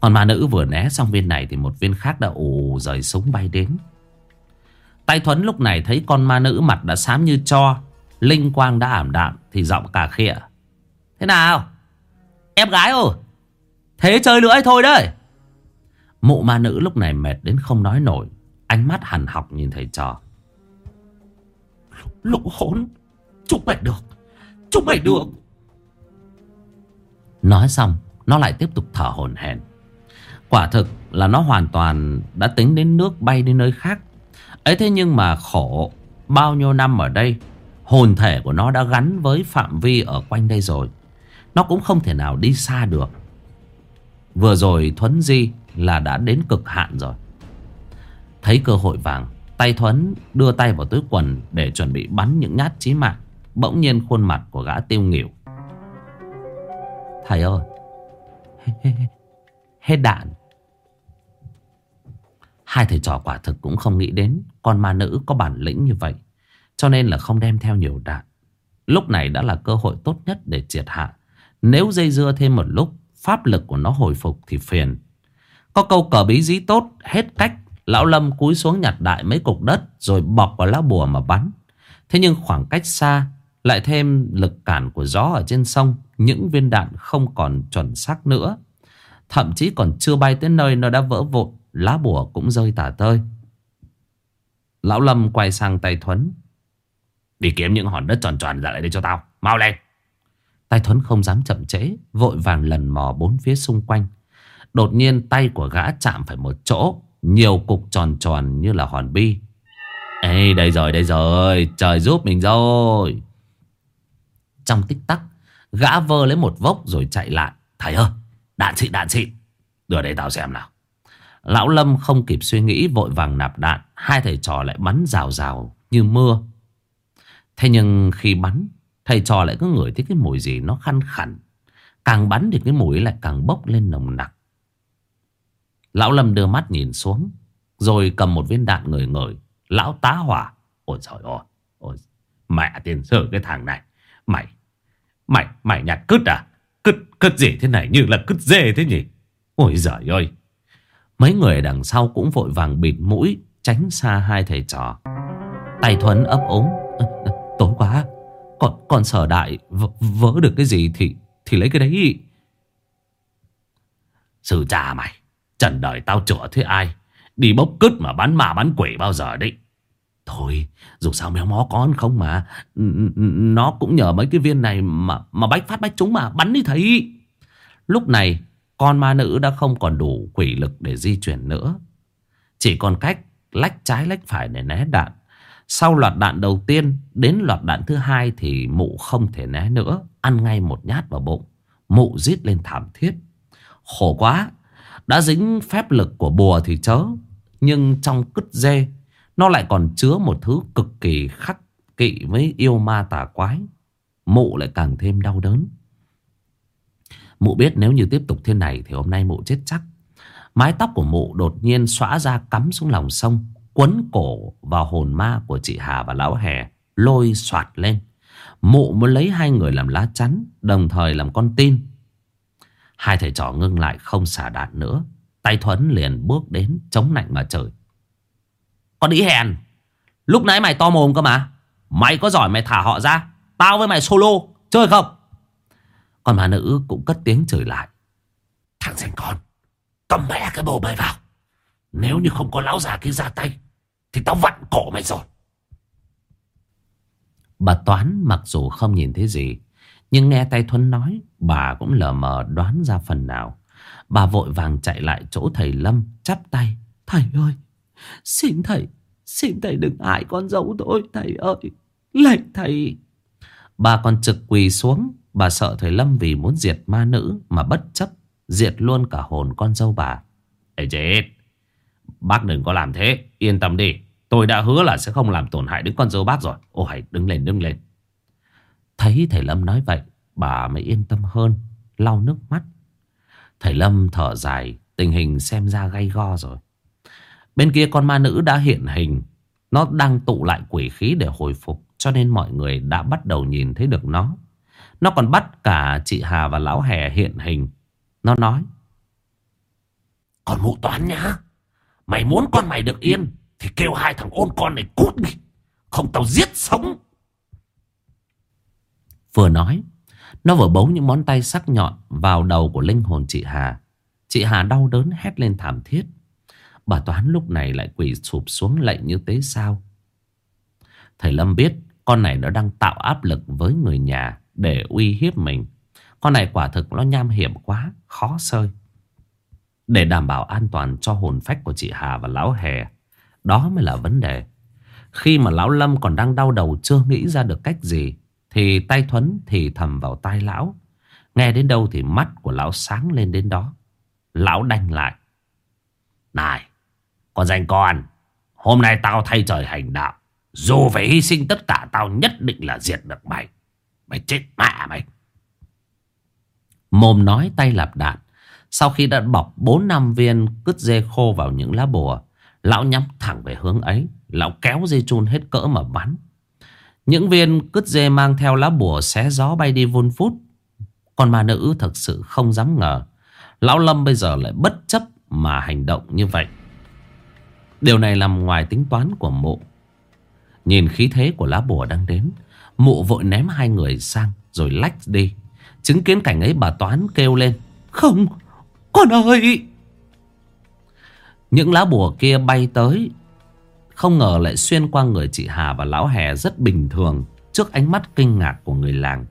Còn ma nữ vừa né xong viên này Thì một viên khác đã ù rời súng bay đến. Tay Thuấn lúc này thấy con ma nữ mặt đã xám như cho, Linh quang đã ảm đạm Thì giọng cà khịa. Thế nào? Em gái ơi, Thế chơi nữa thôi đấy. Mụ ma nữ lúc này mệt đến không nói nổi. Ánh mắt hằn học nhìn thầy trò. Lũ hốn Chúng mày được, Chúng mày được. Nói xong, Nó lại tiếp tục thở hổn hển. Quả thực là nó hoàn toàn Đã tính đến nước bay đi nơi khác. Ấy thế nhưng mà khổ, Bao nhiêu năm ở đây, Hồn thể của nó đã gắn với phạm vi Ở quanh đây rồi. Nó cũng không thể nào đi xa được. Vừa rồi Thuấn Di là đã đến cực hạn rồi. Thấy cơ hội vàng, tay Thuấn đưa tay vào túi quần để chuẩn bị bắn những nhát chí mạng. Bỗng nhiên khuôn mặt của gã tiêu nghỉu. Thầy ơi, hết đạn. Hai thầy trò quả thực cũng không nghĩ đến con ma nữ có bản lĩnh như vậy. Cho nên là không đem theo nhiều đạn. Lúc này đã là cơ hội tốt nhất để triệt hạ. Nếu dây dưa thêm một lúc, pháp lực của nó hồi phục thì phiền. Có câu cờ bí dí tốt, Hết cách. Lão Lâm cúi xuống nhặt đại mấy cục đất, Rồi bọc vào lá bùa mà bắn. Thế nhưng khoảng cách xa, Lại thêm lực cản của gió ở trên sông, Những viên đạn không còn chuẩn xác nữa. Thậm chí còn chưa bay tới nơi Nó đã vỡ vụn, Lá bùa cũng rơi tả tơi. Lão Lâm quay sang tay Thuấn. Đi kiếm những hòn đất tròn tròn ra lại đây cho tao, Mau lên. Tay Thuấn không dám chậm trễ, Vội vàng lần mò bốn phía xung quanh. Đột nhiên tay của gã chạm phải một chỗ, Nhiều cục tròn tròn như là hòn bi. Ê, đây rồi đây rồi, Trời giúp mình rồi. Trong tích tắc, Gã vơ lấy một vốc rồi chạy lại. Thầy ơi, đạn xịn đạn xịn. Đưa đây tao xem nào. Lão Lâm không kịp suy nghĩ, vội vàng nạp đạn. Hai thầy trò lại bắn rào rào như mưa. Thế nhưng khi bắn, Thầy trò lại cứ ngửi thấy cái mùi gì nó khăn khẳng Càng bắn thì cái mùi lại càng bốc lên nồng nặc. Lão Lâm đưa mắt nhìn xuống Rồi cầm một viên đạn người ngời. Lão tá hỏa Ôi trời ơi Ôi, Mẹ tiền sử cái thằng này. Mày Mày mày nhặt cứt à? Cứt cứt gì thế này? Như là cứt dê thế nhỉ? Ôi giời ơi. Mấy người đằng sau cũng vội vàng bịt mũi Tránh xa hai thầy trò. Tay Thuấn ấp ống Tối quá. Còn, còn sở đại vỡ được cái gì thì thì lấy cái đấy. Sự trà mày Trần đời tao chữa thế ai? Đi bốc cứt mà bắn mà bắn quỷ bao giờ đấy? Thôi, dù sao méo mó con không mà. Nó cũng nhờ mấy cái viên này Mà mà bách phát bách chúng mà, bắn đi thấy Lúc này, Con ma nữ đã không còn đủ quỷ lực để di chuyển nữa. Chỉ còn cách Lách trái lách phải để né đạn. Sau loạt đạn đầu tiên Đến loạt đạn thứ hai Thì mụ không thể né nữa. Ăn ngay một nhát vào bụng. Mụ rít lên thảm thiết. Khổ quá đã dính phép lực của bùa thì chớ, Nhưng trong cứt dê, Nó lại còn chứa một thứ cực kỳ khắc kỵ với yêu ma tà quái. Mụ lại càng thêm đau đớn. Mụ biết nếu như tiếp tục thế này Thì hôm nay mụ chết chắc. Mái tóc của mụ đột nhiên xõa ra cắm xuống lòng sông, Quấn cổ vào hồn ma của chị Hà và Lão Hè, Lôi soạt lên. Mụ muốn lấy hai người làm lá chắn, Đồng thời làm con tin. Hai thầy trò ngưng lại không xả đạn nữa. Tay Thuấn liền bước đến, Chống nạnh mà trời. Con đĩ hèn, Lúc nãy mày to mồm cơ mà. Mày có giỏi mày thả họ ra. Tao với mày solo, Chơi không? Còn bà nữ cũng cất tiếng chửi lại. Thằng danh con, Cầm mẹ cái bồ mày vào. Nếu như không có lão già kia ra tay, Thì tao vặn cổ mày rồi. Bà Toán mặc dù không nhìn thấy gì nhưng nghe tay Thuấn nói, Bà cũng lờ mờ đoán ra phần nào. Bà vội vàng chạy lại chỗ thầy Lâm, Chắp tay, Thầy ơi, Xin thầy Xin thầy đừng hại con dâu tôi, Thầy ơi, Lệnh thầy. Bà còn trực quỳ xuống, Bà sợ thầy Lâm vì muốn diệt ma nữ Mà bất chấp, Diệt luôn cả hồn con dâu bà. Ê, chết! Bác đừng có làm thế, Yên tâm đi, Tôi đã hứa là sẽ không làm tổn hại đến con dâu bác rồi. Ôi hãy đứng lên đứng lên. Thấy thầy Lâm nói vậy, Bà mới yên tâm hơn, Lau nước mắt. Thầy Lâm thở dài, Tình hình xem ra gay go rồi. Bên kia con ma nữ đã hiện hình. Nó đang tụ lại quỷ khí để hồi phục, Cho nên mọi người đã bắt đầu nhìn thấy được nó. Nó còn bắt cả chị Hà và Lão Hè hiện hình. Nó nói Còn mụ toán nhá. Mày muốn con mày được yên, Thì kêu hai thằng ôn con này cút đi. Không tao giết sống. Vừa nói. Nó vừa bấu những món tay sắc nhọn Vào đầu của linh hồn chị Hà. Chị Hà đau đớn hét lên thảm thiết. Bà Toán lúc này lại quỳ sụp xuống lạy như tế sao? Thầy Lâm biết Con này nó đang tạo áp lực với người nhà Để uy hiếp mình. Con này quả thực nó nham hiểm quá, Khó sơi. Để đảm bảo an toàn cho hồn phách của chị Hà và Lão Hè, Đó mới là vấn đề. Khi mà Lão Lâm còn đang đau đầu Chưa nghĩ ra được cách gì thì tay Thuấn thì thầm vào tai Lão. Nghe đến đâu thì mắt của Lão sáng lên đến đó. Lão đanh lại. Này, Con danh con, Hôm nay tao thay trời hành đạo. Dù phải hy sinh tất cả, tao nhất định là diệt được mày. Mày chết mẹ mày. Mồm nói tay lạp đạn. Sau khi đã bọc 4 năm viên cứt dê khô vào những lá bùa, Lão nhắm thẳng về hướng ấy. Lão kéo dây chun hết cỡ mà bắn. Những viên cứt dê mang theo lá bùa xé gió bay đi vun vút Còn ma nữ thật sự không dám ngờ. Lão Lâm bây giờ lại bất chấp mà hành động như vậy. Điều này nằm ngoài tính toán của mụ. Nhìn khí thế của lá bùa đang đến Mụ vội ném hai người sang Rồi lách đi. Chứng kiến cảnh ấy bà Toán kêu lên Không, con ơi! Những lá bùa kia bay tới không ngờ lại xuyên qua người chị Hà và lão Hè rất bình thường Trước ánh mắt kinh ngạc của người làng.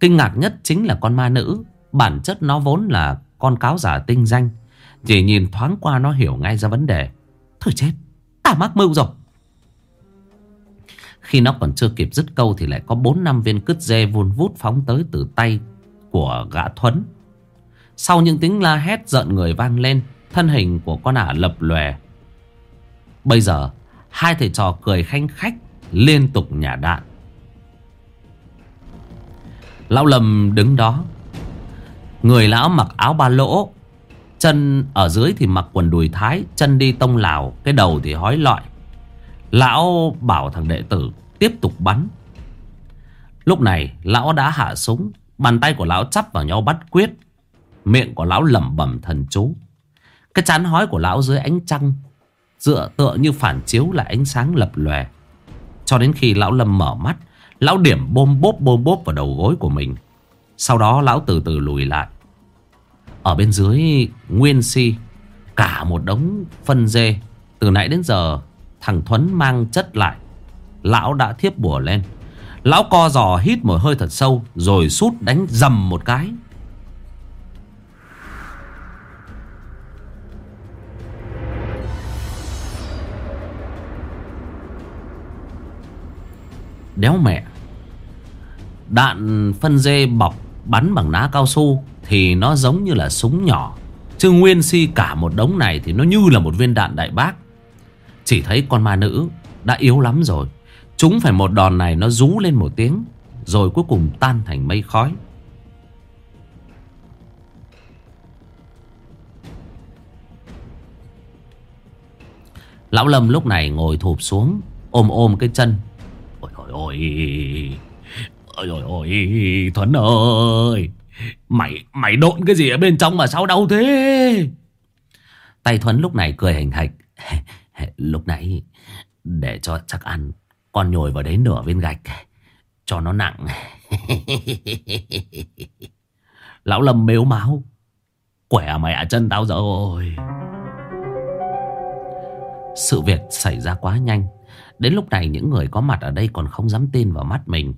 Kinh ngạc nhất chính là con ma nữ. Bản chất nó vốn là con cáo giả tinh danh. Chỉ nhìn thoáng qua nó hiểu ngay ra vấn đề. Thôi chết Ta mắc mưu rồi. Khi nó còn chưa kịp dứt câu Thì lại có 4 năm viên cứt dê vun vút phóng tới từ tay của gã Thuấn. Sau những tiếng la hét giận người vang lên, Thân hình của con ả lập lòe. Bây giờ, Hai thầy trò cười khanh khách Liên tục nhả đạn. Lão Lâm đứng đó. Người lão mặc áo ba lỗ, Chân ở dưới thì mặc quần đùi thái, Chân đi tông lào, Cái đầu thì hói lọi. Lão bảo thằng đệ tử tiếp tục bắn. Lúc này, lão đã hạ súng, Bàn tay của lão chắp vào nhau bắt quyết, Miệng của lão lẩm bẩm thần chú. Cái chán hói của lão dưới ánh trăng Dựa tựa như phản chiếu lại ánh sáng lập lòe. Cho đến khi lão Lâm mở mắt, Lão điểm bôm bốp bôm bốp vào đầu gối của mình. Sau đó lão từ từ lùi lại. Ở bên dưới Nguyên si, Cả một đống phân dê, Từ nãy đến giờ, Thằng Thuấn mang chất lại. Lão đã thiếp bùa lên. Lão co giò hít một hơi thật sâu, Rồi sút đánh dầm một cái. Đéo mẹ. Đạn phân dê bọc bắn bằng ná cao su Thì nó giống như là súng nhỏ. Chứ nguyên si cả một đống này Thì nó như là một viên đạn đại bác. Chỉ thấy con ma nữ Đã yếu lắm rồi. Chúng phải một đòn này nó rú lên một tiếng, Rồi cuối cùng tan thành mây khói. Lão Lâm lúc này ngồi thụp xuống, Ôm ôm cái chân. Ôi ôi ôi Ôi, Thuấn ơi, Mày mày độn cái gì ở bên trong mà sao đau thế? Tay Thuấn lúc này cười hình hạch. (laughs) Lúc nãy Để cho chắc ăn, Con nhồi vào đấy nửa viên gạch, Cho nó nặng. (laughs) Lão Lâm mếu máu. Quẻ mày à chân tao rồi. Sự việc xảy ra quá nhanh. Đến lúc này những người có mặt ở đây còn không dám tin vào mắt mình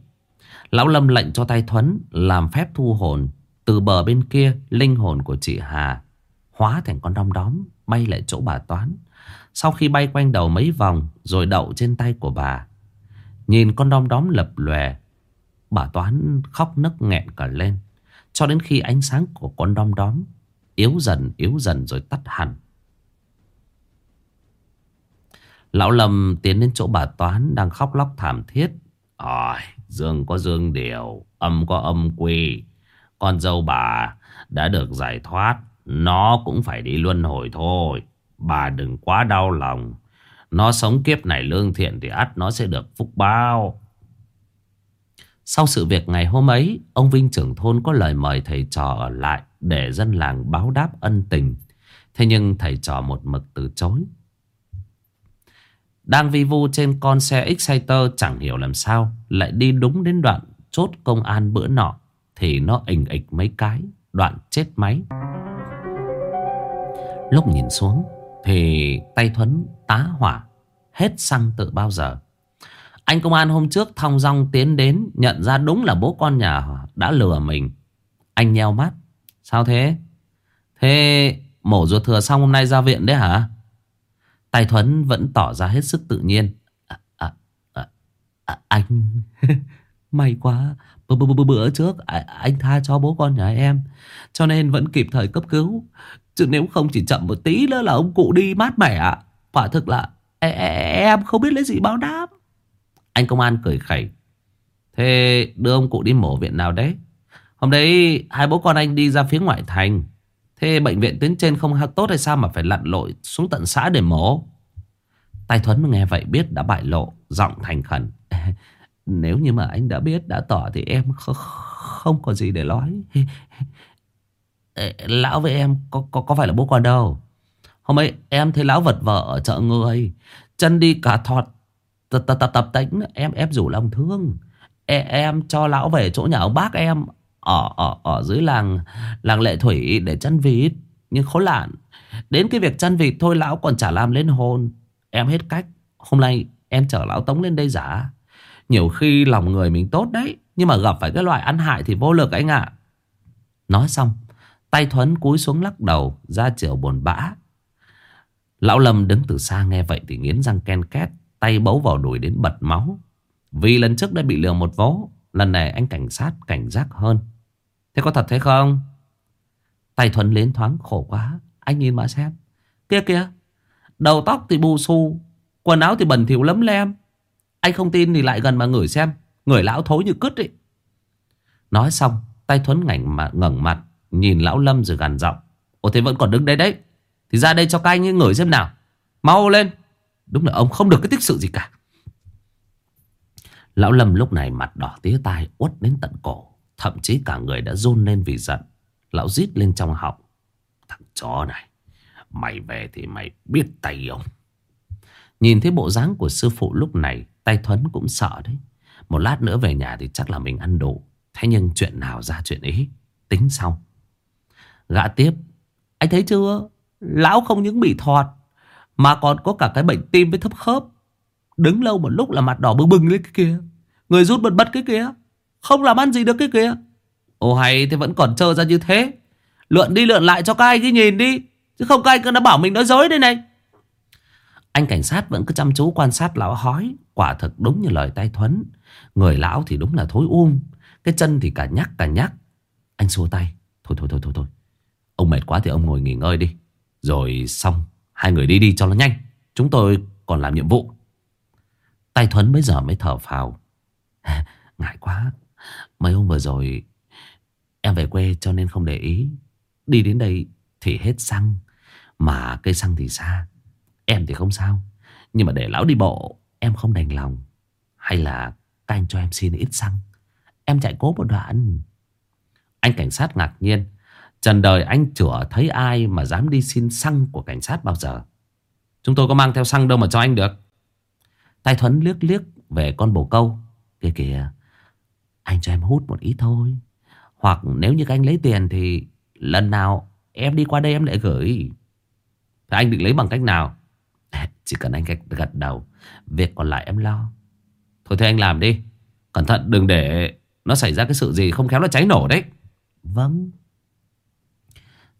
Lão Lâm lệnh cho tay Thuấn làm phép thu hồn. Từ bờ bên kia, linh hồn của chị Hà hóa thành con đom đóm bay lại chỗ bà Toán. Sau khi bay quanh đầu mấy vòng rồi đậu trên tay của bà. Nhìn con đom đóm lập lòe, bà Toán khóc nức nghẹn cả lên. Cho đến khi ánh sáng của con đom đóm yếu dần yếu dần rồi tắt hẳn. Lão Lâm tiến đến chỗ bà Toán đang khóc lóc thảm thiết. Ôi, Dương có dương điều, âm có âm quy. Con dâu bà đã được giải thoát, nó cũng phải đi luân hồi thôi. Bà đừng quá đau lòng. Nó sống kiếp này lương thiện thì ắt nó sẽ được phúc báo. Sau sự việc ngày hôm ấy, ông Vinh trưởng thôn có lời mời thầy trò ở lại để dân làng báo đáp ân tình. Thế nhưng thầy trò một mực từ chối. Đang vi vu trên con xe Exciter chẳng hiểu làm sao, Lại đi đúng đến đoạn chốt công an bữa nọ, Thì nó ình ịch mấy cái, Đoạn chết máy. Lúc nhìn xuống, Thì tay Thuấn tá hỏa, Hết xăng tự bao giờ. Anh công an hôm trước thong dong tiến đến, Nhận ra đúng là bố con nhà đã lừa mình. Anh nheo mắt, Sao thế? Thế mổ ruột thừa xong hôm nay ra viện đấy hả? Tài Thuấn vẫn tỏ ra hết sức tự nhiên. À, à, à, à, anh, (laughs) may quá. B -b -b bữa trước à, anh tha cho bố con nhà em. Cho nên vẫn kịp thời cấp cứu. Chứ nếu không chỉ chậm một tí nữa là ông cụ đi mát mẻ. Quả thực là e, e, e, em không biết lấy gì báo đáp. Anh công an cười khẩy. Thế đưa ông cụ đi mổ viện nào đấy? Hôm đấy hai bố con anh đi ra phía ngoại thành. Thế bệnh viện tuyến trên không tốt hay sao mà phải lặn lội xuống tận xã để mổ? Tài Thuấn nghe vậy biết đã bại lộ, giọng thành khẩn. (laughs) Nếu như mà anh đã biết, đã tỏ thì em không có gì để nói. (laughs) Lão với em có, có, có phải là bố con đâu. Hôm ấy em thấy lão vật vợ ở chợ người. Chân đi cả thọt tập tập tập, tập tính em ép rủ lòng thương. Em, em cho lão về chỗ nhà ông bác em ở ở ở dưới làng làng lệ thủy để chăn vịt, nhưng khốn lạn đến cái việc chăn vịt thôi lão còn chả làm lên hồn. Em hết cách. Hôm nay em chở lão Tống lên đây giả. Nhiều khi lòng người mình tốt đấy, Nhưng mà gặp phải cái loại ăn hại thì vô lực anh ạ. Nói xong, Tay Thuấn cúi xuống lắc đầu, Ra chiều buồn bã. Lão Lâm đứng từ xa nghe vậy thì nghiến răng ken két, Tay bấu vào đùi đến bật máu. Vì lần trước đã bị lừa một vố, Lần này anh cảnh sát cảnh giác hơn. Thế có thật thế không? Tay Thuấn lên thoáng khổ quá. Anh nhìn mà xem. Kia kia, Đầu tóc thì bù xù Quần áo thì bẩn thỉu lấm lem. Anh không tin thì lại gần mà ngửi xem. Người lão thối như cứt ấy. Nói xong Tay Thuấn ngảnh mà ngẩng mặt Nhìn lão Lâm rồi gằn giọng. Ồ thế vẫn còn đứng đây đấy. Thì ra đây cho các anh ấy ngửi xem nào. Mau lên. Đúng là ông không được cái tích sự gì cả. Lão Lâm lúc này mặt đỏ tía tai uất đến tận cổ. Thậm chí cả người đã run lên vì giận. Lão rít lên trong họng. Thằng chó này, Mày về thì mày biết tay ông. Nhìn thấy bộ dáng của sư phụ lúc này Tay Thuấn cũng sợ đấy. Một lát nữa về nhà thì chắc là mình ăn đủ Thế nhưng chuyện nào ra chuyện ấy, Tính sau. Gã tiếp, Anh thấy chưa? Lão không những bị thọt, Mà còn có cả cái bệnh tim với thấp khớp. Đứng lâu một lúc là mặt đỏ bừng bừng lên cái kia. Người rút bật bật cái kia. Không làm ăn gì được cái kia. Ồ, hay thì vẫn còn trơ ra như thế. Lượn đi lượn lại cho các anh cái nhìn đi. Chứ không các anh đã bảo mình nói dối đây này. Anh cảnh sát vẫn cứ chăm chú quan sát lão hói. Quả thực đúng như lời tay Thuấn. Người lão thì đúng là thối um. Cái chân thì cả nhắc cả nhắc Anh xua tay. Thôi thôi thôi thôi thôi. Ông mệt quá thì ông ngồi nghỉ ngơi đi. Rồi xong. Hai người đi đi cho nó nhanh. Chúng tôi còn làm nhiệm vụ. Tay Thuấn bây giờ mới thở phào. (laughs) Ngại quá. Mấy hôm vừa rồi, Em về quê cho nên không để ý. Đi đến đây thì hết xăng, Mà cây xăng thì xa. Em thì không sao. Nhưng mà để lão đi bộ, Em không đành lòng. Hay là các anh cho em xin ít xăng. Em chạy cố một đoạn. Anh cảnh sát ngạc nhiên. Trần đời anh chữa thấy ai mà dám đi xin xăng của cảnh sát bao giờ? Chúng tôi có mang theo xăng đâu mà cho anh được. Tay Thuấn liếc liếc về con bồ câu. Kìa kìa anh cho em hút một ít thôi. Hoặc nếu như các anh lấy tiền thì Lần nào em đi qua đây em lại gửi. Thế anh định lấy bằng cách nào? (laughs) Chỉ cần anh gật đầu. Việc còn lại em lo. Thôi thì anh làm đi. Cẩn thận, đừng để nó xảy ra cái sự gì không khéo là cháy nổ đấy. Vâng.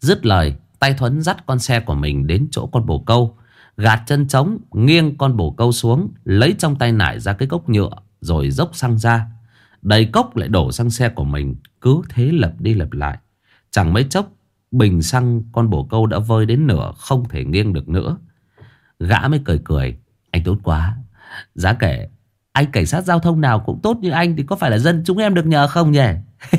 Dứt lời, Tay Thuấn dắt con xe của mình đến chỗ con bồ câu. Gạt chân trống, Nghiêng con bồ câu xuống, Lấy trong tay nải ra cái cốc nhựa, Rồi dốc xăng ra. Đầy cốc lại đổ sang xe của mình. Cứ thế lập đi lập lại. Chẳng mấy chốc, Bình xăng con bồ câu đã vơi đến nửa, Không thể nghiêng được nữa. Gã mới cười cười. Anh tốt quá. Giá kể, anh cảnh sát giao thông nào cũng tốt như anh Thì có phải là dân chúng em được nhờ không nhỉ? (laughs)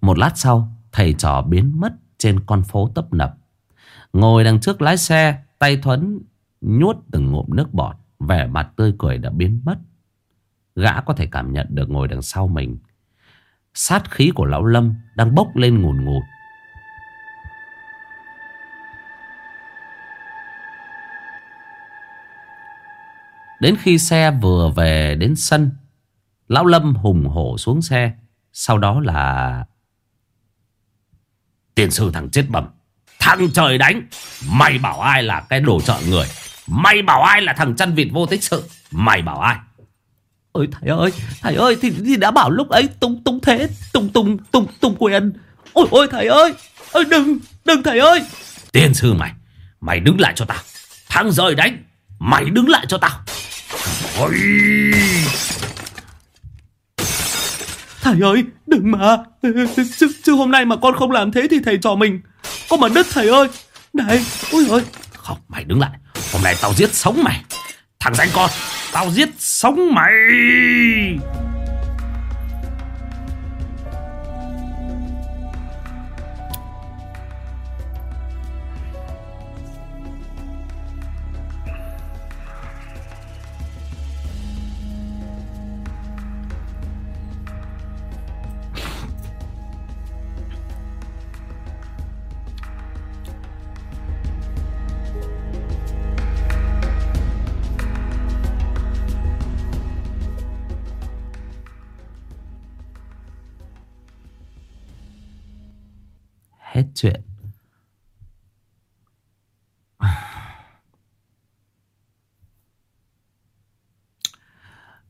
Một lát sau, Thầy trò biến mất trên con phố tấp nập. Ngồi đằng trước lái xe, Tay Thuấn nhuốt từng ngụm nước bọt. Vẻ mặt tươi cười đã biến mất. Gã có thể cảm nhận được ngồi đằng sau mình. Sát khí của lão Lâm Đang bốc lên ngùn ngụt. Đến khi xe vừa về đến sân, Lão Lâm hùng hổ xuống xe, Sau đó là Tiền sư thằng chết bầm Thằng trời đánh, Mày bảo ai là cái đồ trợ người? Mày bảo ai là thằng chăn vịt vô tích sự? Mày bảo ai? Ôi thầy ơi Thầy ơi thì, thì đã bảo lúc ấy tung tung thế Tung tung tung tung quyền. Ôi ôi thầy ơi Ôi đừng đừng thầy ơi. Tiền sư mày Mày đứng lại cho tao. Thằng rời đánh Mày đứng lại cho tao. Ôi. Thầy ơi đừng mà. Chứ, chứ hôm nay mà con không làm thế thì thầy trò mình. Có mà đứt thầy ơi. Này ôi ơi Không mày đứng lại Hôm nay tao giết sống mày. Thằng danh con Tao giết sống mày. chuyện. (sighs)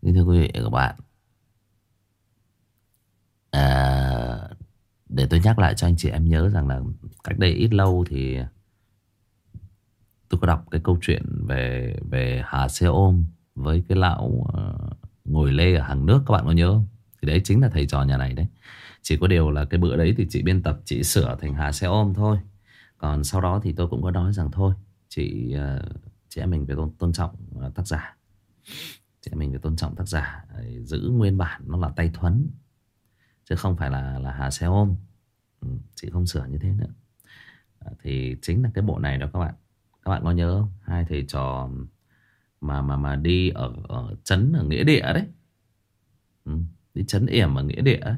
Thưa quý vị các bạn. À, Để tôi nhắc lại cho anh chị em nhớ rằng là Cách đây ít lâu thì Tôi có đọc cái câu chuyện về về Hà Xe Ôm Với cái lão uh, ngồi lê ở hàng nước các bạn có nhớ không? Thì đấy chính là thầy trò nhà này đấy. Chỉ có điều là cái bữa đấy thì chị biên tập Chị sửa thành Hà Xe Ôm thôi. Còn sau đó thì tôi cũng có nói rằng thôi Chị ờ, chị em mình phải tôn, tôn trọng ờ, tác giả. Chị em mình phải tôn trọng tác giả ờ, Giữ nguyên bản nó là tay thuấn Chứ không phải là là Hà Xe Ôm. Ừ, Chị không sửa như thế nữa. Thì chính là cái bộ này đó các bạn. Các bạn có nhớ không? Hai thầy trò mà mà mà đi ở, ở trấn ở nghĩa địa đấy. Ừ, Đi trấn yểm ở nghĩa địa ấy.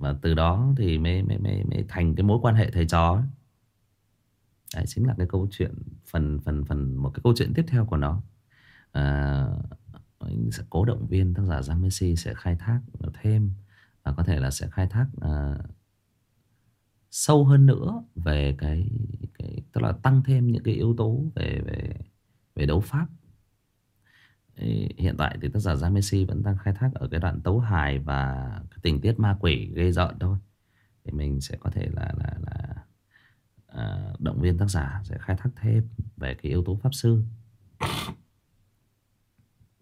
Và từ đó thì mới, mới, mới, mới thành cái mối quan hệ thầy trò ấy. Đấy chính là cái câu chuyện phần phần phần một cái câu chuyện tiếp theo của nó à, mình sẽ cố động viên tác giả Giang Messi sẽ khai thác thêm và có thể là sẽ khai thác à, sâu hơn nữa về cái cái tức là tăng thêm những cái yếu tố về về về đấu pháp hiện tại thì tác giả Giang Messi vẫn đang khai thác ở cái đoạn tấu hài và cái tình tiết ma quỷ gây rợn thôi. Thì mình sẽ có thể là là là à, động viên tác giả sẽ khai thác thêm về cái yếu tố pháp sư.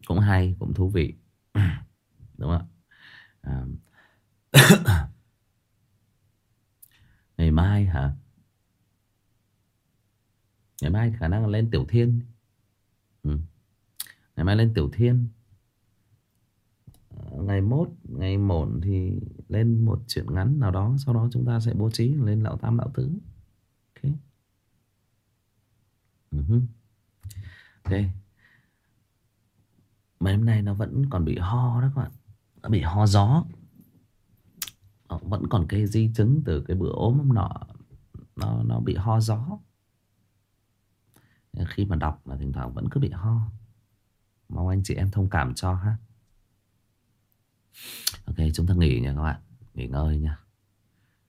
Cũng hay cũng thú vị. (coughs) Đúng không à. (coughs) ngày mai hả? Ngày mai khả năng là lên tiểu thiên ngày mai lên tiểu thiên. Ờ, ngày mốt ngày mổn thì lên một chuyện ngắn nào đó sau đó chúng ta sẽ bố trí lên lão tam lão tứ. Ok. Ừ uh -huh. ok. Mấy hôm nay nó vẫn còn bị ho đó các bạn. Nó bị ho gió. Nó Vẫn còn cái di chứng từ cái bữa ốm hôm nọ. Nó, nó bị ho gió. Khi mà đọc là thỉnh thoảng vẫn cứ bị ho. Mong anh chị em thông cảm cho ha. Ok chúng ta nghỉ nha các bạn. Nghỉ ngơi nha.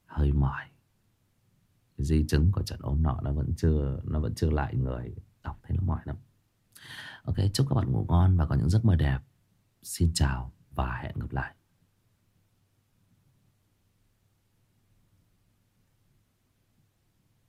Hơi mỏi. Cái di chứng của trận ốm nọ nó vẫn chưa Nó vẫn chưa lại người. Đọc thấy nó mỏi lắm. Ok, chúc các bạn ngủ ngon và có những giấc mơ đẹp. Xin chào và hẹn gặp lại.